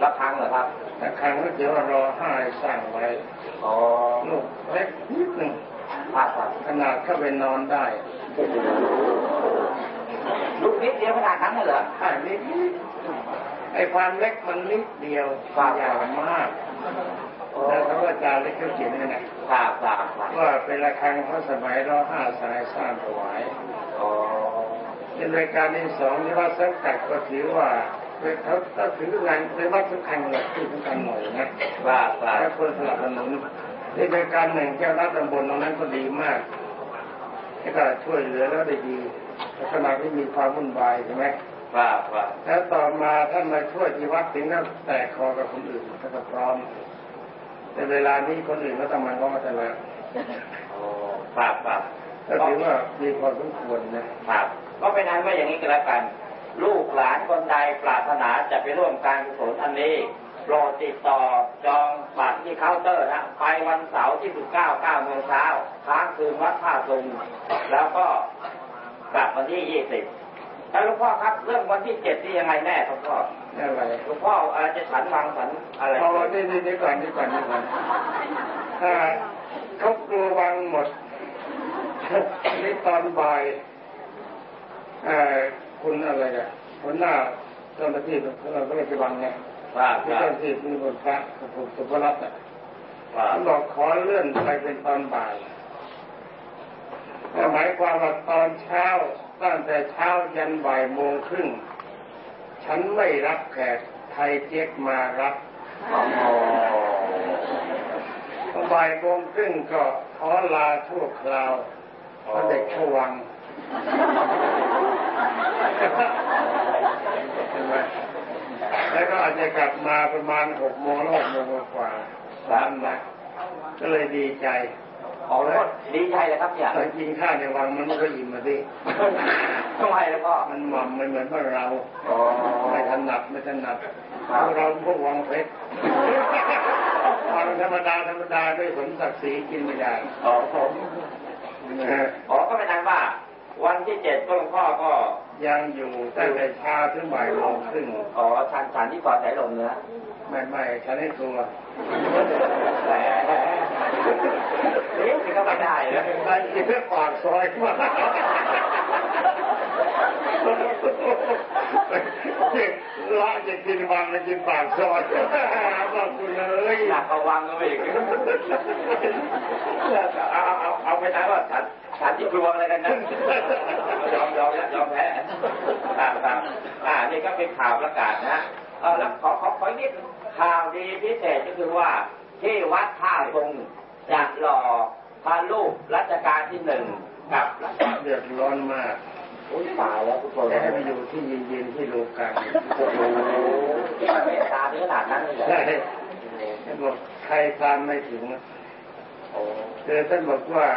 ระฆังเหรอครับระฆังก็เดี๋ยวรอห้าให้สร้างไว้อ๋อลูกเล็กนิดหนึ่งภาพครับขนาดเข้าไปนอนได้ ลูกนิดเดียวขนาดนั้นเลยเหรอใช่นิดนิดไอ้ความเล็กมันนิดเดียวครับใหญ่มากแล้วพระอาจารย์เล็กเขาเขียนไว้นะครับครับครับว่าเป็นระฆังพระสมัยรอห้าสายสร้างถวายอ๋อเป็นรายการที่สองที่ว่าสังกัดก็ถือว่าเป็นเขาก็ถืองานเป็นวัดสำคัญหลักที่สำคัญหน่อยนะครับครับและคนสนับสนุนในรายการหนึ่งเจ้ารัฐตำบลตรงนั้นก็ดีมากแล้วก็ช่วยเหลือแล้วได้ดีแต่ ขณะที่มีความวุ่นวายใช่ไหมครับครับแล้วต่อมาท่านมาช่วยที่วัดถึงนั้นแตกคอกับคนอื่นท่านก็พร้อมแต่เวลานี้คนอื่นก็ต้องมาง้อท่านแล้วโอ้ครับครับก็ถือว่ามีความสมควรนะครับก็เป็นอันว่าอย่างนี้ก็แล้วกัน ลูกหลานคนใดปรารถนาจะไปร่วมการกุศลอันนี้โปรดติดต่อจองบัตรที่เคาน์เตอร์นะไปวันเสาร์ที่19 9โมงเช้าค้างคืนวัดท่าตุงแล้วก็ กลับวันที่20แล้วหลวงพ่อครับเรื่องวันที่7นี่ยังไงแน่หลวงพ่อนั่นอะไรหลวงพ่อเอ่อจะฉันวางสันอะไรเอานี่นี่นี่ก่อนนี่ก่อนนี่ก่อนถ้าเขากลัววังหมดนี่ตอนบ่ายเอ่อคุณอะไรอะคนหน้าเจ้าหน้าที่เราก็เลยไปวังไงครับที่ครัเจ้าบหน้าที่มีบนพระผมสุภรัตน์อะครับท่านบอกขอเลื่อนไปเป็นตอนบ่าย หมายความว่าตอนเช้าตั้งแต่เช้ายันบ่ายโมงครึ่ง ฉันไม่รับแขกไทยเจ๊กมารับอ๋อบ่ายโมงครึ่งก็ขอลาชั่วคราวเพราะเด็กเข้าวังใช่ไหมแล้วก็อาจจะกลับมาประมาณหกโมงหกโมงกว่าสามนะก็เลยดีใจ อ๋อแล้วดีใจเลยครับเนี่ยตอนกินข้าวในวังมันไม่ก็อิ่มมาดิทำไมแล้วก็มันหม่ำมันเหมือนพวกเราอ๋อไม่ถนัดไม่ถนัดครับพวกเราพวกวังเพชรวังธรรมดาธรรมดาด้วยสมศักดิ์ศรีกินไม่ได้อ๋อผมอ๋อก็เป็นนั้นว่า วันที่เจ็ดก็หลวงพ่อก็ยังอยู่ตั้งแต่เช้าถึงบ่ายโมงครึ่งอ๋อทานสารที่ก่อนสายลมเนื้อไม่ไม่ฉันให้ตัว แหมนี่ก็ไม่ได้เลยไปกินเพื่อปากซอยมาละจะกินวังจะกินปากซอยบอกคุณเลยหนักกว่าวังก็อีกเอาเอาเอาไปนะว่าฉันฉันที่กลัวอะไรกันนะยอมยอมยอมแพ้ตามตามอ่านี่ก็เป็นข่าวประกาศนะเออแล้วขอขอขอนิด ข่าวดีพิเศษก็คือว่าที่วัดท่าทรงจะหล่อพระลูกรัชกาลที่หนึ่งกับรัชกาลเดือดร้อนมากอุ้ยตายแล้วทุกคนจะให้ไปอยู่ที่เย็นๆที่โลกันโอ้โหเมตตาถึงขนาดนั้นเลยเหรอใช่ท่านบอกใครตามไม่ถึงโอ้คือท่านบอกว่า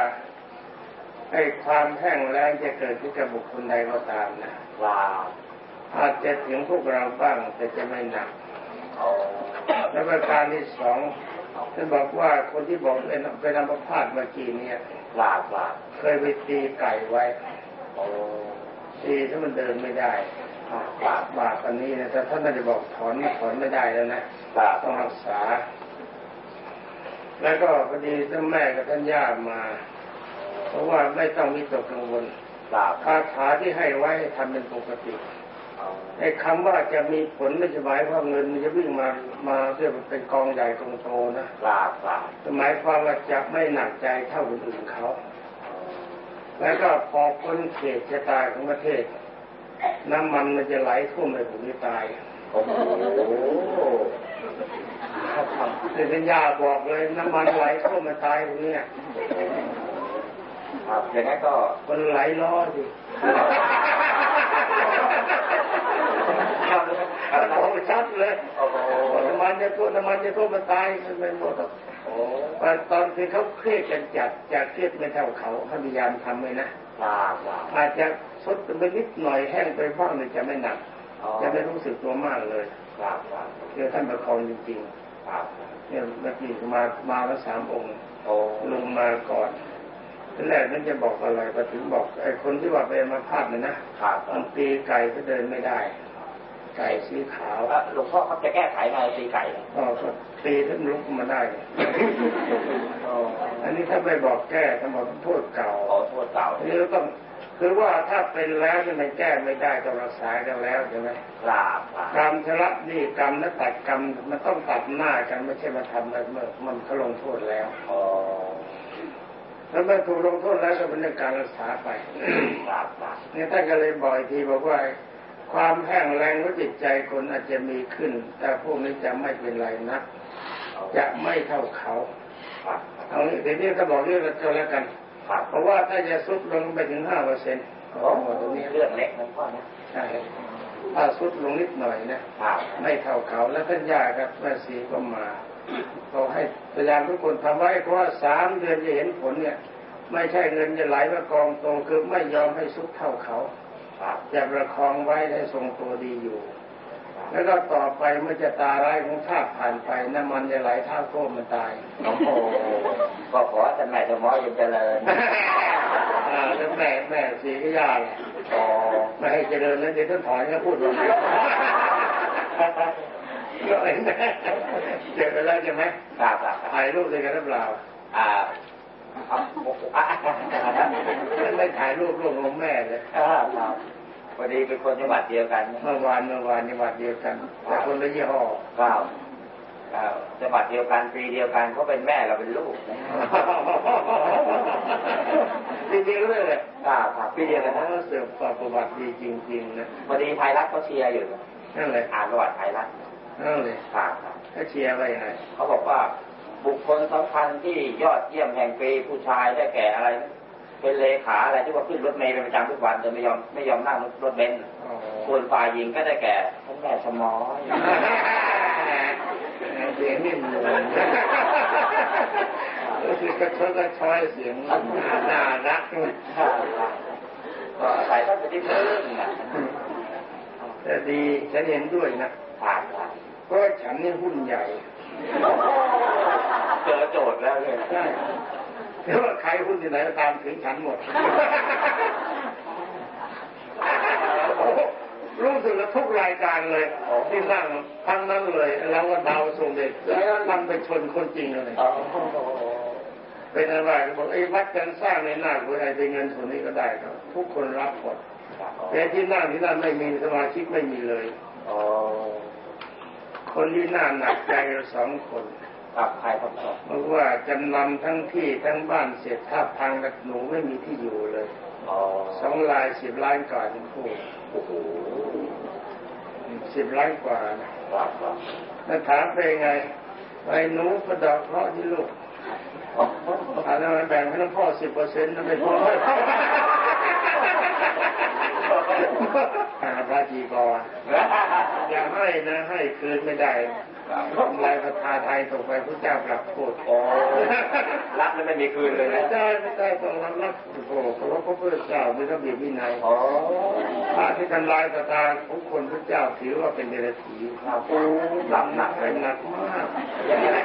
ไอ้ความแห้งแล้งจะเกิดขึ้นกับบุคคลใดก็ตามนะว้าวอาจจะถึงพวกเราบ้างแต่จะไม่หนักโอ้ และประการที่สองท่านบอกว่าคนที่บอกเป็นเป็นอัมพาตเมื่อกี้เนี่ยว้าวว้าวเคยไปตีไก่ไว้โอ้ตีถ้ามันเดินไม่ได้ว้าวบาปอันนี้นะแต่ท่านไม่ได้บอกถอนถอนไม่ได้แล้วนะว้าวต้องรักษา แล้วก็พอดีท่านแม่กับท่านย่ามา เพราะว่าไม่ต้องมีตกกังวลว้าวคาถาที่ให้ไว้ทำเป็นปกติ ไอ้คำว่าจะมีผลไม่ใช่หมายความเงินมันจะวิ่งมามาเพื่อเป็นกองใหญ่กองโตนะว้าวว้าวหมายความว่าจะไม่หนักใจเท่าคนอื่นเขา แล้วก็พอพ้นเขตชะตาของประเทศ น้ำมันมันจะไหลท่วมไปผมจะตายโอ้โหแต่สัญญาบอกเลยน้ำมันไหลท่วมมาตายผมเนี่ยครับอย่างนั้นก็มันไหลล้อสิ บอกชัดเลยโอ้โหน้ำมันจะท่วมน้ำมันจะท่วมมาตายมันไม่หมดหรอกโอ้แต่ตอนที่เขาเครียดกันจัดจากเครียดไม่เท่าเขาเขาพยายามทำเลยนะว้าวว้าวอาจจะซดไปนิดหน่อยแห้งไปบ้างเนี่ยจะไม่หนักอ๋อจะไม่รู้สึกตัวมากเลยว้าวว้าวเดี๋ยวท่านประคองจริงว้าวๆเนี่ยเมื่อกี้มามาแล้วสามองค์โอ้ลงมาก่อนทีแรกนั้นจะบอกอะไรก็ถึงบอกไอ้คนที่ว่าเป็นมาพาดเนี่ยนะครับมันตีไก่ก็เดินไม่ได้ ไก่สีขาวแล้วหลวงพ่อเขาจะแก้ไขไงตีไก่เนี่ยก็ก็ตีถึงลุกมาได้อันนี้ถ้าไม่บอกแก้ถ้าบอกโทษเก่าขอโทษเก่าอันนี้เราต้องคือว่าถ้าเป็นแล้วนี่มันแก้ไม่ได้ต้องรักษากันแล้วใช่ไหมกราบครับกรรมชละหนี่กรรมและตัดกรรมมันต้องตัดหน้ากันไม่ใช่มาทำอะไรเมื่อมันเขาลงโทษแล้วอ๋อแล้วเมื่อถูกลงโทษแล้วก็เป็นเรื่องการรักษาไปกราบกราบเนี่ยท่านก็เลยบอกอีกทีบอกว่า ความแห้งแรงของจิตใจคนอาจจะมีขึ้น แต่พวกนี้จะไม่เป็นไรนัก จะไม่เท่าเขาครับเอางี้เดี๋ยวนี้ก็บอกเรื่องกันแล้วกันครับเพราะว่าถ้าจะซุดลงไปถึงห้าเปอร์เซ็นต์โอ้ตรงนี้เรื่องเล็กนะพ่อนะใช่ถ้าซุดลงนิดหน่อยนะครับไม่เท่าเขาแล้วท่านยาครับแม่สีก็มาเขาให้พยายามทุกคนทำไว้เพราะว่าสามเดือนจะเห็นผลเนี่ย ไม่ใช่เงินจะไหลมากองตรงคือไม่ยอมให้ซุดเท่าเขาครับ จะประคองไว้ให้ทรงตัวดีอยู่ แล้วก็ต่อไปเมื่อจะตาร้ายของธาตุผ่านไปน้ำมันจะไหลท่าโก้มันตายโอ้โหก็ขอท่านแม่ธรรมะยังเจริญอ่าแล้วแม่แม่สีก็ยาแหละอ๋อไม่ให้เจริญนะเดี๋ยวต้องถอนก็พูดว่าไงก็เห็นไหมเจอกันแล้วใช่ไหมครับครับครับถ่ายรูปด้วยกันหรือเปล่าอ่า ไม่ถ่ายรูปรูปของแม่เลยครับพอดีเป็นคนจังหวัดเดียวกัน เมื่อวานเมื่อวานในวัดเดียวกันแต่คนละยี่ห้อครับครับจังหวัดเดียวกันปีเดียวกันเขาเป็นแม่เราเป็นลูกจริงๆเลยครับครับปีเดียวกันนะเสือกประวัติดีจริงๆนะพอดีไทยรัฐเขาเชียร์อยู่นั่นเลยอ่านประวัติไทยรัฐนั่นเลยครับครับถ้าเชียร์ไปยังไงเขาบอกว่า บุคคลสำคัญที่ยอดเยี่ยมแห่งปีผู้ชายได้แก่อะไร เป็นเลขาอะไรที่ว่าขึ้นรถเมล์เป็นประจำทุกวันแต่ไม่ยอมไม่ยอมนั่งรถเบนซ์อ๋อส่วนฝ่ายหญิงก็ได้แก่ท่านแม่สมอยเสียงนิ่มนวลก็คือกระชอกกระชอยเสียงน่ารักก็ใส่ท่านเป็นที่พึ่งนะแต่ดีฉันเห็นด้วยนะผ่านผ่านเพราะฉันนี่หุ้นใหญ่ เจอโจทย์แล้วเลยใช่ไม่ว่าใครหุ้นที่ไหนก็ตามถึงฉันหมด รู้สึกว่าทุกรายการเลยที่นั่งทั้งนั้นเลยแล้วก็ดาวส่งเด็กแล้วนำไปชนคนจริงเลยอ๋อเป็นอะไรบอกไอ้วัดการสร้างในหน้าคุยไอ้เป็นเงินส่วนนี้ก็ได้ครับ ทุกคนรับหมดแต่ที่นั่งที่นั่นไม่มีสมาชิกไม่มีเลยอ๋อคนที่น่าหนักใจเราสองคน ครับใครครับพ่อเพราะว่าจำนำทั้งที่ทั้งบ้านเสร็จถ้าพังกับหนูไม่มีที่อยู่เลยอ๋อสองลายสิบล้านกว่าทั้งคู่โอ้โหสิบล้านกว่านะครับครับแล้วถามไปนไงไอ้หนูประดอกเคราะห์ที่ลูกอาแล้วมันแบ่งให้น้องพ่อสิบเปอร์เซ็นต์นะไม่พอไม่พ ออ่าพระจีกรอย่าให้นะให้คืนไม่ได้ทำลายประทาไทยตกไปพระเจ้าปรับโทษโอ้รับแล้วไม่มีคืนเลยไม่นะได้ไม่ได้ต้องรับรับโอ้โหเพราะว่าพระพุทธเจ้ามีระเบียบวินัยอ๋อพระที่ทำลายประทานของคนพระเจ้าถือว่าเป็นเดรัจฉีครับโอ้รับหนักเลเป็ยนหนักมากอย่างนี้นะ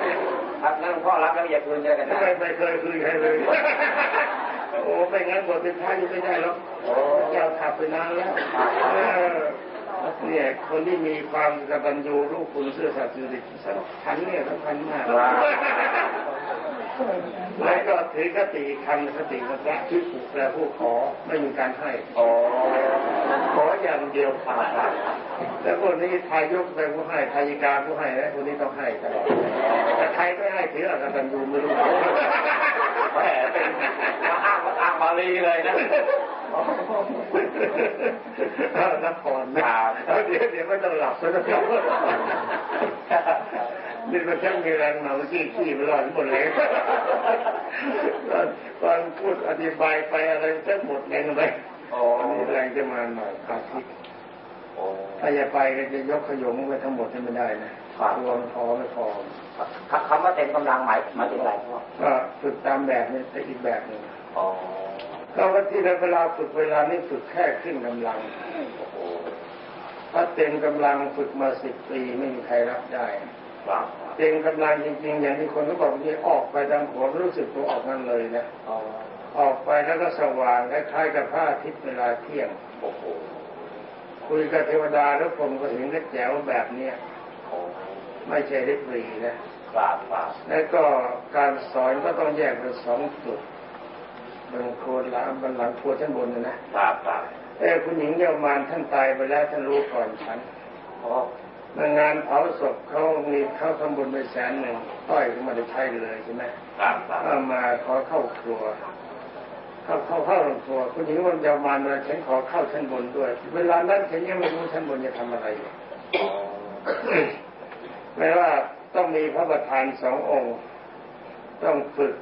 ครับนั่นพ่อรับแล้วอย่าคืนเจอกันนะไม่ไม่เคยคืนใครเลย โอ้ไม่งั้นบทเป็นพระอยู่ไม่ได้หรอกโอ้พระเจ้าขับไปนานแล้วเออเนี่ยคนที่มีความกตัญญูรู้คุณเสื่อสัตย์สุจริตสำคัญเนี่ยสำคัญมากแล้วก็ถือคติคำคติของพระที่ผูกแปลผู้ขอไม่มีการให้โอ้ขออย่างเดียวผ่าน แล้วพวกนี้ทายกไปผู้ให้ทายิกาผู้ให้และพวกนี้ต้องให้ตลอดแต่ใครไม่ให้ถืออกตันยูไม่รู้แหมเป็นมาอ้างมาอ้างบาลีเลยนะเอาละครนะเดี๋ยวเดี๋ยวไม่ต้องหลับซะนะครับนี่มันช่างมีแรงมาเมื่อกี้ขี้ไปรอดหมดเลยตอนตอนพูดอธิบายไปอะไรทั้งหมดแรงไปโอ้อันนี้แรงจะมาหน่อยขาดทิศโอ้ ถ้าจะไปก็จะยกขยงไปทั้งหมดให้ไม่ได้นะรวมพอไม่พอคำว่าเต็มกำลังหมายหมายถึงอะไรพ่อก็ฝึกตามแบบนี้แต่อีกแบบหนึ่งอ๋อก็ว่าที่เวลาฝึกเวลานี้ฝึกแค่ครึ่งกำลังโอ้โหถ้าเต็มกำลังฝึกมาสิบปีไม่มีใครรับได้ครับเต็มกำลังจริงๆอย่างที่คนเขาบอกที่ออกไปทางหัวรู้สึกตัวออกนั่นเลยนะอ๋อออกไปแล้วก็สว่างคล้ายๆกับพระอาทิตย์เวลาเที่ยงโอ้โห คุยกับเทวดาแล้วผมก็เห็นนักแจ๋วแบบเนี้ยโอ้ไม่ใช่ริบหรีนะกราบกราบแล้วก็การสอนก็ต้องแยกเป็นสองจุดบนโคนหลังบนหลังครัวชั้นบนนะนะกราบกราบเอ้คุณหญิงเยาวมานท่านตายไปแล้วท่านรู้ก่อนฉันโอ้ในงานเผาศพเขามีเขาทำบุญไปแสนหนึ่งต้อยก็ไมาได้ใช้เลยใช่ไหมกราบกราบเอามาขอเข้าครัว เข้าเข้าเข้าครัวคุณหญิงวันเยาวมานมาฉันขอเข้าชั้นบนด้วย เวลานั้นฉันยังไม่รู้ชั้นบนจะทำอะไรโอ้แม้ว่าต้องมีพระประธานสององค์ ต้องฝึก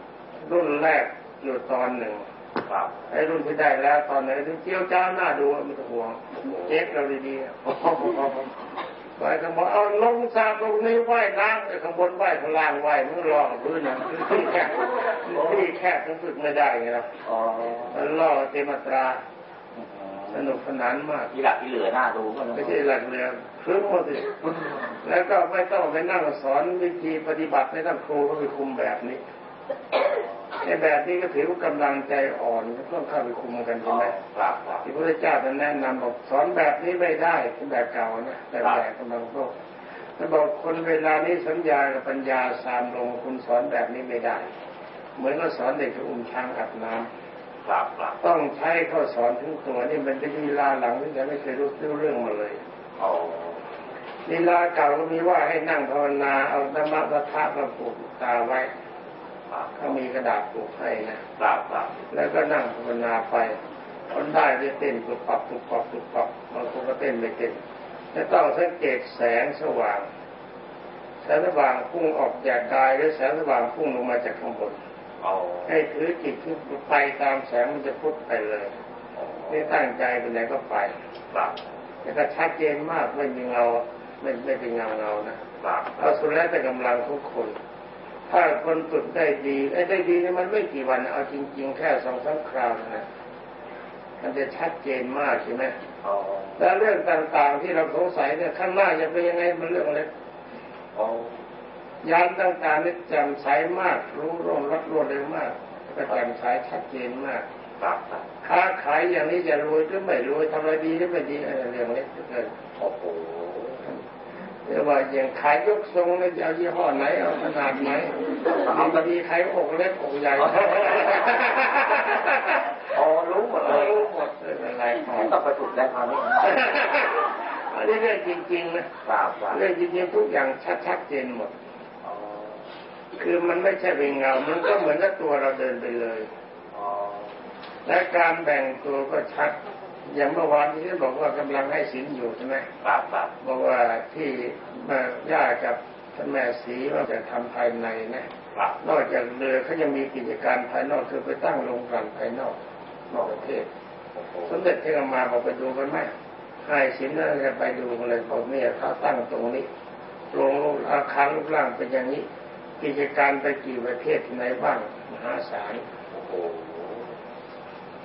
รุ่นแรกอยู่ตอนหนึ่งกราบไอ้รุ่นที่ได้แล้วตอนไหนที่เจียวจ้าหน้าดูมันจะห่วงเจ๊กเราดีๆ ไปก็บอกเอาลงสาตรงนี้ไหว้น้ำไอ้ข้างบนไหว้ข้างล่างไหว้มันรองพื้นนะที่แคบที่แคบมันฝึกไม่ได้ไงล่ะอ๋อมันล่อเตมาตรา สนุกสนานมากที่หลักที่เหลือหน้าดูก็ไม่ใช่หลักเรือพื้นหมดสิแล้วก็ไม่ต้องไปนั่งสอนวิธีปฏิบัติไม่ต้องครูก็ไปคุมแบบนี้ ไอ้แบบนี้ก็ถือว่ากำลังใจอ่อนก็ต้องเข้าไปคุมกันใช่ไหมกราบกราบที่พระเจ้าท่านแนะนำบอกสอนแบบนี้ไม่ได้เป็นแบบเก่านะแบบแรกกำลังโลกแล้วบอกคนเวลานี้สัญญากับปัญญาสามลงคุณสอนแบบนี้ไม่ได้ เหมือนก็สอนเด็กจะอุ้มช้างอาบน้ำกราบกราบต้องใช้ข้อสอนถึงตัวนี่มันเป็นลีลาหลังที่จะไม่เคยรู้เรื่องมาเลยโอ้ลีลาเก่าก็มีว่าให้นั่งภาวนาเอาธรรมะพระธาตุมาปลูกตาไว้ กราบเขามีกระดาษปลูกให้นะกราบกราบแล้วก็นั่งภาวนาไปคนได้ได้เต้นปุบปับปุบปับปุบปับบางคนก็เต้นไม่เต้นแล้วต้องสังเกตแสงสว่าง แสงสว่างพุ่งออกจากกายหรือแสงสว่างพุ่งลงมาจากข้างบนโอ้ให้ถือจิตที่ไปตามแสงมันจะพุทไปเลยนี่ตั้งใจไปไหนก็ไปกราบแต่ก็ชัดเจนมากไม่มีเงาไม่ไม่เป็นเงาเงาๆนะกราบเอาสุดแล้วแต่กำลังทุกคน ถ้าคนฝึกได้ดีไอ้ได้ดีเนี่ยมันไม่กี่วันเอาจริง ๆ แค่สองสามคราวนะมันจะชัดเจนมากใช่ไหมโอ้แล้วเรื่องต่างๆที่เราสงสัยเนี่ยข้างหน้าจะเป็นยังไงมันเรื่องเล็กโอ้ยานต่างๆนี่แจ่มใสมาก รู้ร่วงรับรวดเร็วมากก็แจ่มใสชัดเจนมากกราบกราบค้าขายอย่างนี้จะรวยหรือไม่รวยทำอะไรดีหรือไม่ดีอะไรเรื่องเล็กเหลือเกินโอ้โห เรียกว่าอย่างขายยกทรงเนี่ยจะเอายี่ห้อไหนเอาขนาดไหนเอาบดีขายอกเล็กอกใหญ่โอ้รู้หมดเลยรู้หมดเลยอะไรของต้องไปฝึกได้คราวนี้อันนี้เรื่องจริงๆนะกราบกราบเรื่องจริงๆทุกอย่างชัดชัดเจนหมดโอ้คือมันไม่ใช่เป็นเงา มันก็เหมือนกับตัวเราเดินไปเลยโอ้และการแบ่งตัวก็ชัด อย่างเมื่อวานที่บอกว่ากำลังให้สินอยู่ใช่ไหมกราบกราบบอกว่าที่มาย่ากับท่านแม่สีว่าจะทำภายในนะกราบนอกจากเรือเขายังมีกิจการภายนอกคือไปตั้งโรงกลั่นภายนอกนอกประเทศโอ้โหสมเด็จเทวมาบอกไปดูกันไหมให้สินน่าจะไปดูกันเลยบอกเนี่ยเขาตั้งตรงนี้โรงอาคารรูปร่างเป็นอย่างนี้ กิจการไปกี่ประเทศที่ไหนบ้างมหาศาลโอ้โห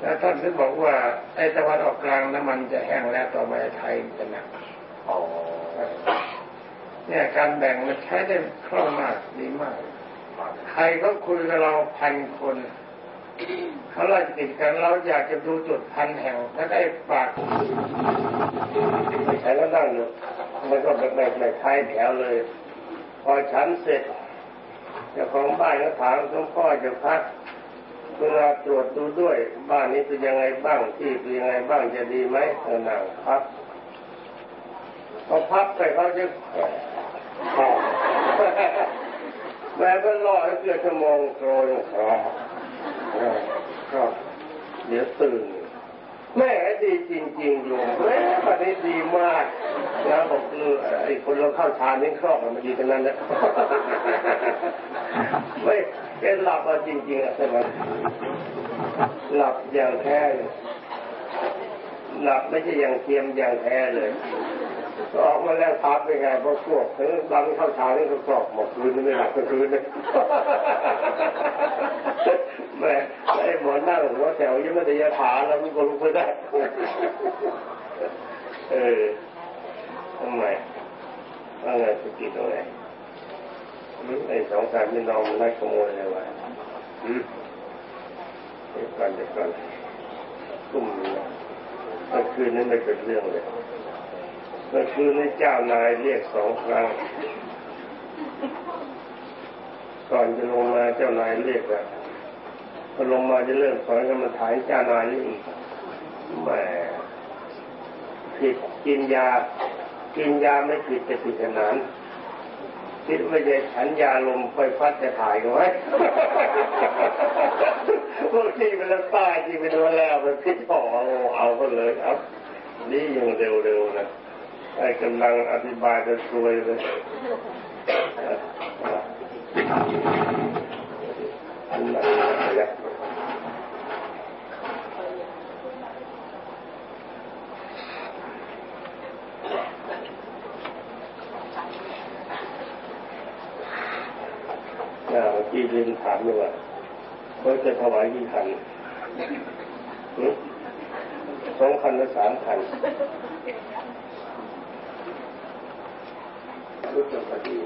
แล้วท่านถึงบอกว่าไอ้ตะวันออกกลางน้ำมันจะแห้งแล้วต่อมาไทยจะหนักโอ้เนี่ยการแบ่งมันใช้ได้คล่องมากดีมากใครก็คุยกับเราพันคนเขาไล่ติดกันเราอยากจะดูจุดพันแห่งแล้วได้ปากไม่ใช่แล้วนั่งอยู่มันก็แบบแบบแบบท้ายแถวเลย พอฉันเสร็จเจ้าของบ้านก็ถามหลวงพ่อจะพัก เวลาตรวจดูด้วย บ้านนี้เป็นยังไงบ้างที่เป็นยังไงบ้างจะดีไหมเออนั่งพักพอพักไปเขาจะขอแม่ก็รอให้เกือบชั่วโมงโกรยคอก็เดี๋ยวตื่น แม่ดีจริงๆโยมแม่ปฏิดีมากนะบอกเออไอ้คนเราเข้าฌานนี่ครอบมันดีทั้งนั้นนะไม่แกหลับเอาจริงๆอะใช่ไหมหลับอย่างแท้เลยหลับไม่ใช่อย่างเทียมอย่างแท้เลยก็ออกมาแล้วพักเป็นไงพอพวกถึงตอนเข้าฌานนี่ก็กรอบหมดคืนนี่ไม่หลับก็คืนเลยแม่ไอ้ หมอนั่งหัวแถวยังไม่ได้ยาถาแล้วมันก็ลุกไม่ได้เออทำไมว่าไงสกิดตรงไหนหรือไอ้สองสามพี่น้องมันไล่ขโมยอะไรวะอืมเดี๋ยวก่อนเดี๋ยวก่อนทุ่มเมื่อคืนนี้ไม่เป็นเรื่องเลยเมื่อคืนนี้เจ้านายเรียกสองครั้ง ก่อนจะลงมาเจ้านายเรียกอะ พอลงมาจะเริ่มสอนกรรมฐานเจ้านายเรียกอีกแหมผิดกินยา กินยาไม่ผิดแต่ผิดขนานคิดว่าจะฉันยาลมไฟฟัดจะถ่ายกันไว้พวกที่เป็นตายที่เป็นวันแล้วมันพิษต่อเอาก็เลยเอานี่ยังเร็วๆนะไอ้กำลังอธิบายจะซวยเลยอันนั้นอะไรนะอ่าเมื่อ กี้ลืมถามด้วยว่าเขาจะถวายกี่คันสองคันหรือสามคันรู้จักพอดี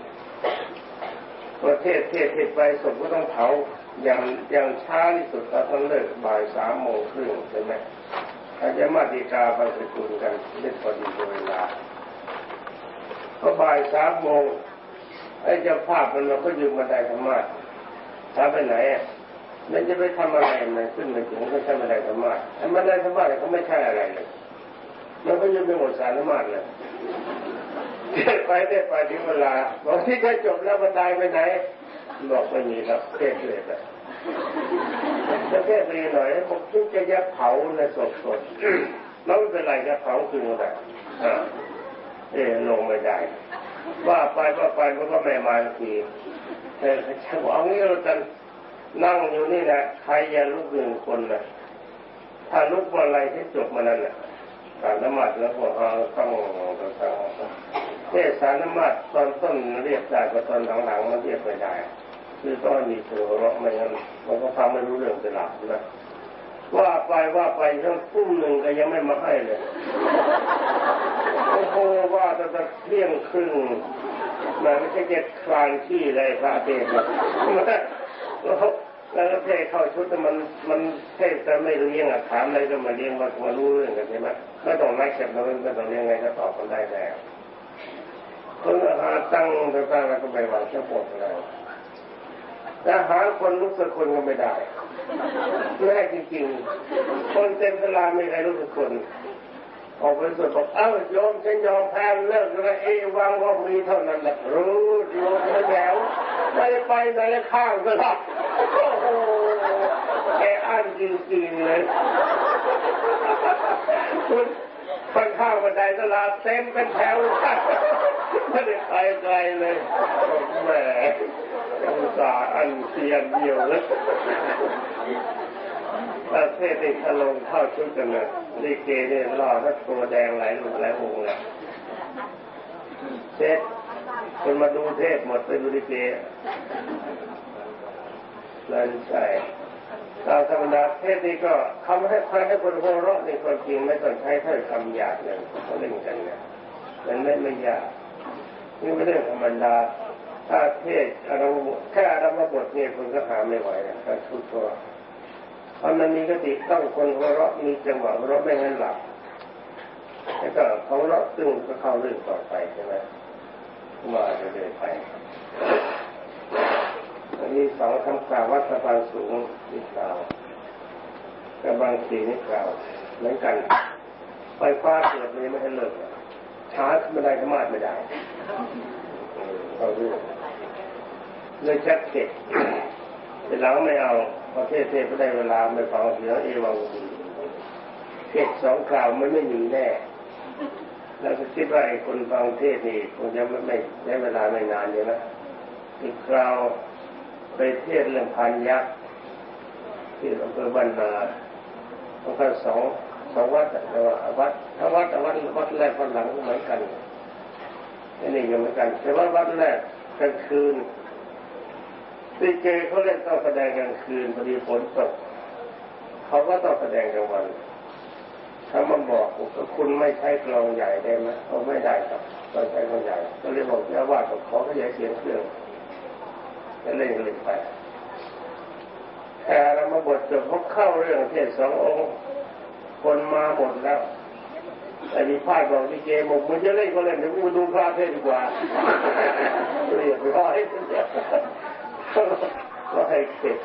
ประเทศเทศเทศไปศพก็ต้องเผาอย่างอย่างช้าที่สุดก็ต้องเลิกบ่ายสามโมงครึ่งใช่ไหมอาจจะมาติกาไปประชุมกันเล่นพอดีเวลาพอบ่ายสามโมงไอ้เจ้าภาพมันเราก็ยืมมาได้ธรรมะ ถ้าไปไหนอะมันจะไปทำอะไรมันขึ้นมาถึงก็ใช้มาได้ธรรมะไอ้มาได้ธรรมะเนี่ยเขาไม่ใช่อะไรเลยมันก็ยืมไปหมดสารธรรมะเลยไปได้ไปถึงเวลาบอกที่จะจบแล้วบันไดไปไหนบอกไม่มีครับเทศเลยไปจะเทศรีหน่อยบอกที่จะยัดเผาในศพสดแล้วไม่เป็นไรจะเผาคืออะไรอ่เออลงไม่ได้ ว่าไปว่าไปมันก็ไม่มาสั แต่ฉันบอกเอางี้เราจะนั่งอยู่นี่นะใครอย่าลุกหนึ่งคนนะถ้าลุกวันอะไรที่จบมานั้นนะสารนมัดแล้วก็เอาต้องต้องเทศสารนมัดตอนต้นเรียกได้ก็ตอนหลังๆมันเรียกไม่ได้ คือต้องมีเสือเราะไม่งั้นมันก็ฟังไม่รู้เรื่องจะหลับนะว่าไปว่าไปทั้งทุ่มหนึ่งก็ยังไม่มาให้เลยโอ้โหว่าตั้งแต่เที่ยงครึ่ง มันไม่ใช่เจ็ดคลานที่เลยพระเทศน์แล้วก็เทศเข้าชุดแต่มันมันเทศแต่ไม่เลี้ยงอะถามอะไรก็มาเลี้ยงมามารู้เรื่องกันใช่ไหมไม่ต้องไล่เก็บแล้วไม่ต้องเลี้ยงไงก็ตอบกันได้แล้วคนหาตั้งตั้งแล้วก็ไปหวางเชือกปดแล้วแต่หาคนลุกสักคนก็ไม่ได้แย่จริงๆ คนเต็มตลาดไม่ใครลุกสักคน ออกไปสวดบอกเอ้าโยมฉันยอมแพ้เลิกแล้วเอวังว่ามีเท่านั้นแหละรู้โยมไม่แล้วไม่ได้ไปไหนข้างก็รับโอ้โหแกอันจริงๆเลยคุณข้างข้างบันไดตลาดเต็มเป็นแถวไม่ได้ไปไกลเลยแหมอุตส่าห์อันเสียนเดียวเลย ประเทศนี้ถลงเข้าชุดกันเลยลิเกเนี่ยรอถ้าตัวแดงหลายลูกหลายองค์เลยเทศคนมาดูเทศหมดไปดูลิเกนั่นใช่ตามธรรมดาเทศนี้ก็คำให้ใครให้คนหัวเราะในความจริงไม่ต้องใช้ถ้อยคำหยาบเลยเขาเล่นกันเนี่ยมันไม่ไม่ยากนี่ไม่เรื่องธรรมดาถ้าเทศอารมณ์แค่อารมณ์บทเนี่ยคนก็หาไม่ไหวนะการทุกตัว เพราะมันมีกติต้องคนหัวเราะมีจังหวะหัวเราะไม่งั้นหลับแล้วก็เขาเราะตึงก็เข้าเรื่องต่อไปใช่ไหมมาจะเดินไปอันนี้สองคำกล่าววัดสะพานสูงนี่กล่าวกับบางทีนี่กล่าวเหมือนกันไฟฟ้าเกิดเลยไม่ให้เลิกช้าขึ้นไม่ได้ก็มาไม่ได้เขาเรื่องเลยชักเก็บแต่เราไม่เอา อเทศเทศไม่ได้เวลาไม่ฟังเสียงเอวังเทศสองคราวมันไม่มีแน่แล้วก็คิดว่าไอ้คนฟังเทศนี่คงจะไม่ไม่ใช้เวลาไม่นานอยู่นะอีกคราวไปเทศเรื่องพันยักษ์ที่อำเภอบ้านนาต้องกาสองสองวัดแต่ว่าวัดถ้าวัดแต่วัดวัดแรกวัดหลังเหมือนกันนี่ก็เหมือนกัน แต่ว่าวัดแรกกลางคืน ลิเกเขาเล่นต้องแสดงกลางคืนพอดีฝนตกเขาก็ต้องแสดงกลางวัน ถ้ามันบอกว่าคุณไม่ใช้กลองใหญ่ได้ไหมเขาไม่ได้ครับต้องใช้กลองใหญ่ ก็เลยบอกเจ้าว่าขอขยายเสียงเครื่องก็เล่นเล่นไปแต่เรามาบทจบพราะเข้าเรื่องเทศสององค์คนมาหมดแล้วแต่มีพาดบอกที่เกมบอกมึงจะเล่นก็เล่นเดี๋ยวกูดูพระเทศดีกว่าเรียบร้อย ก็ให้เสร็จ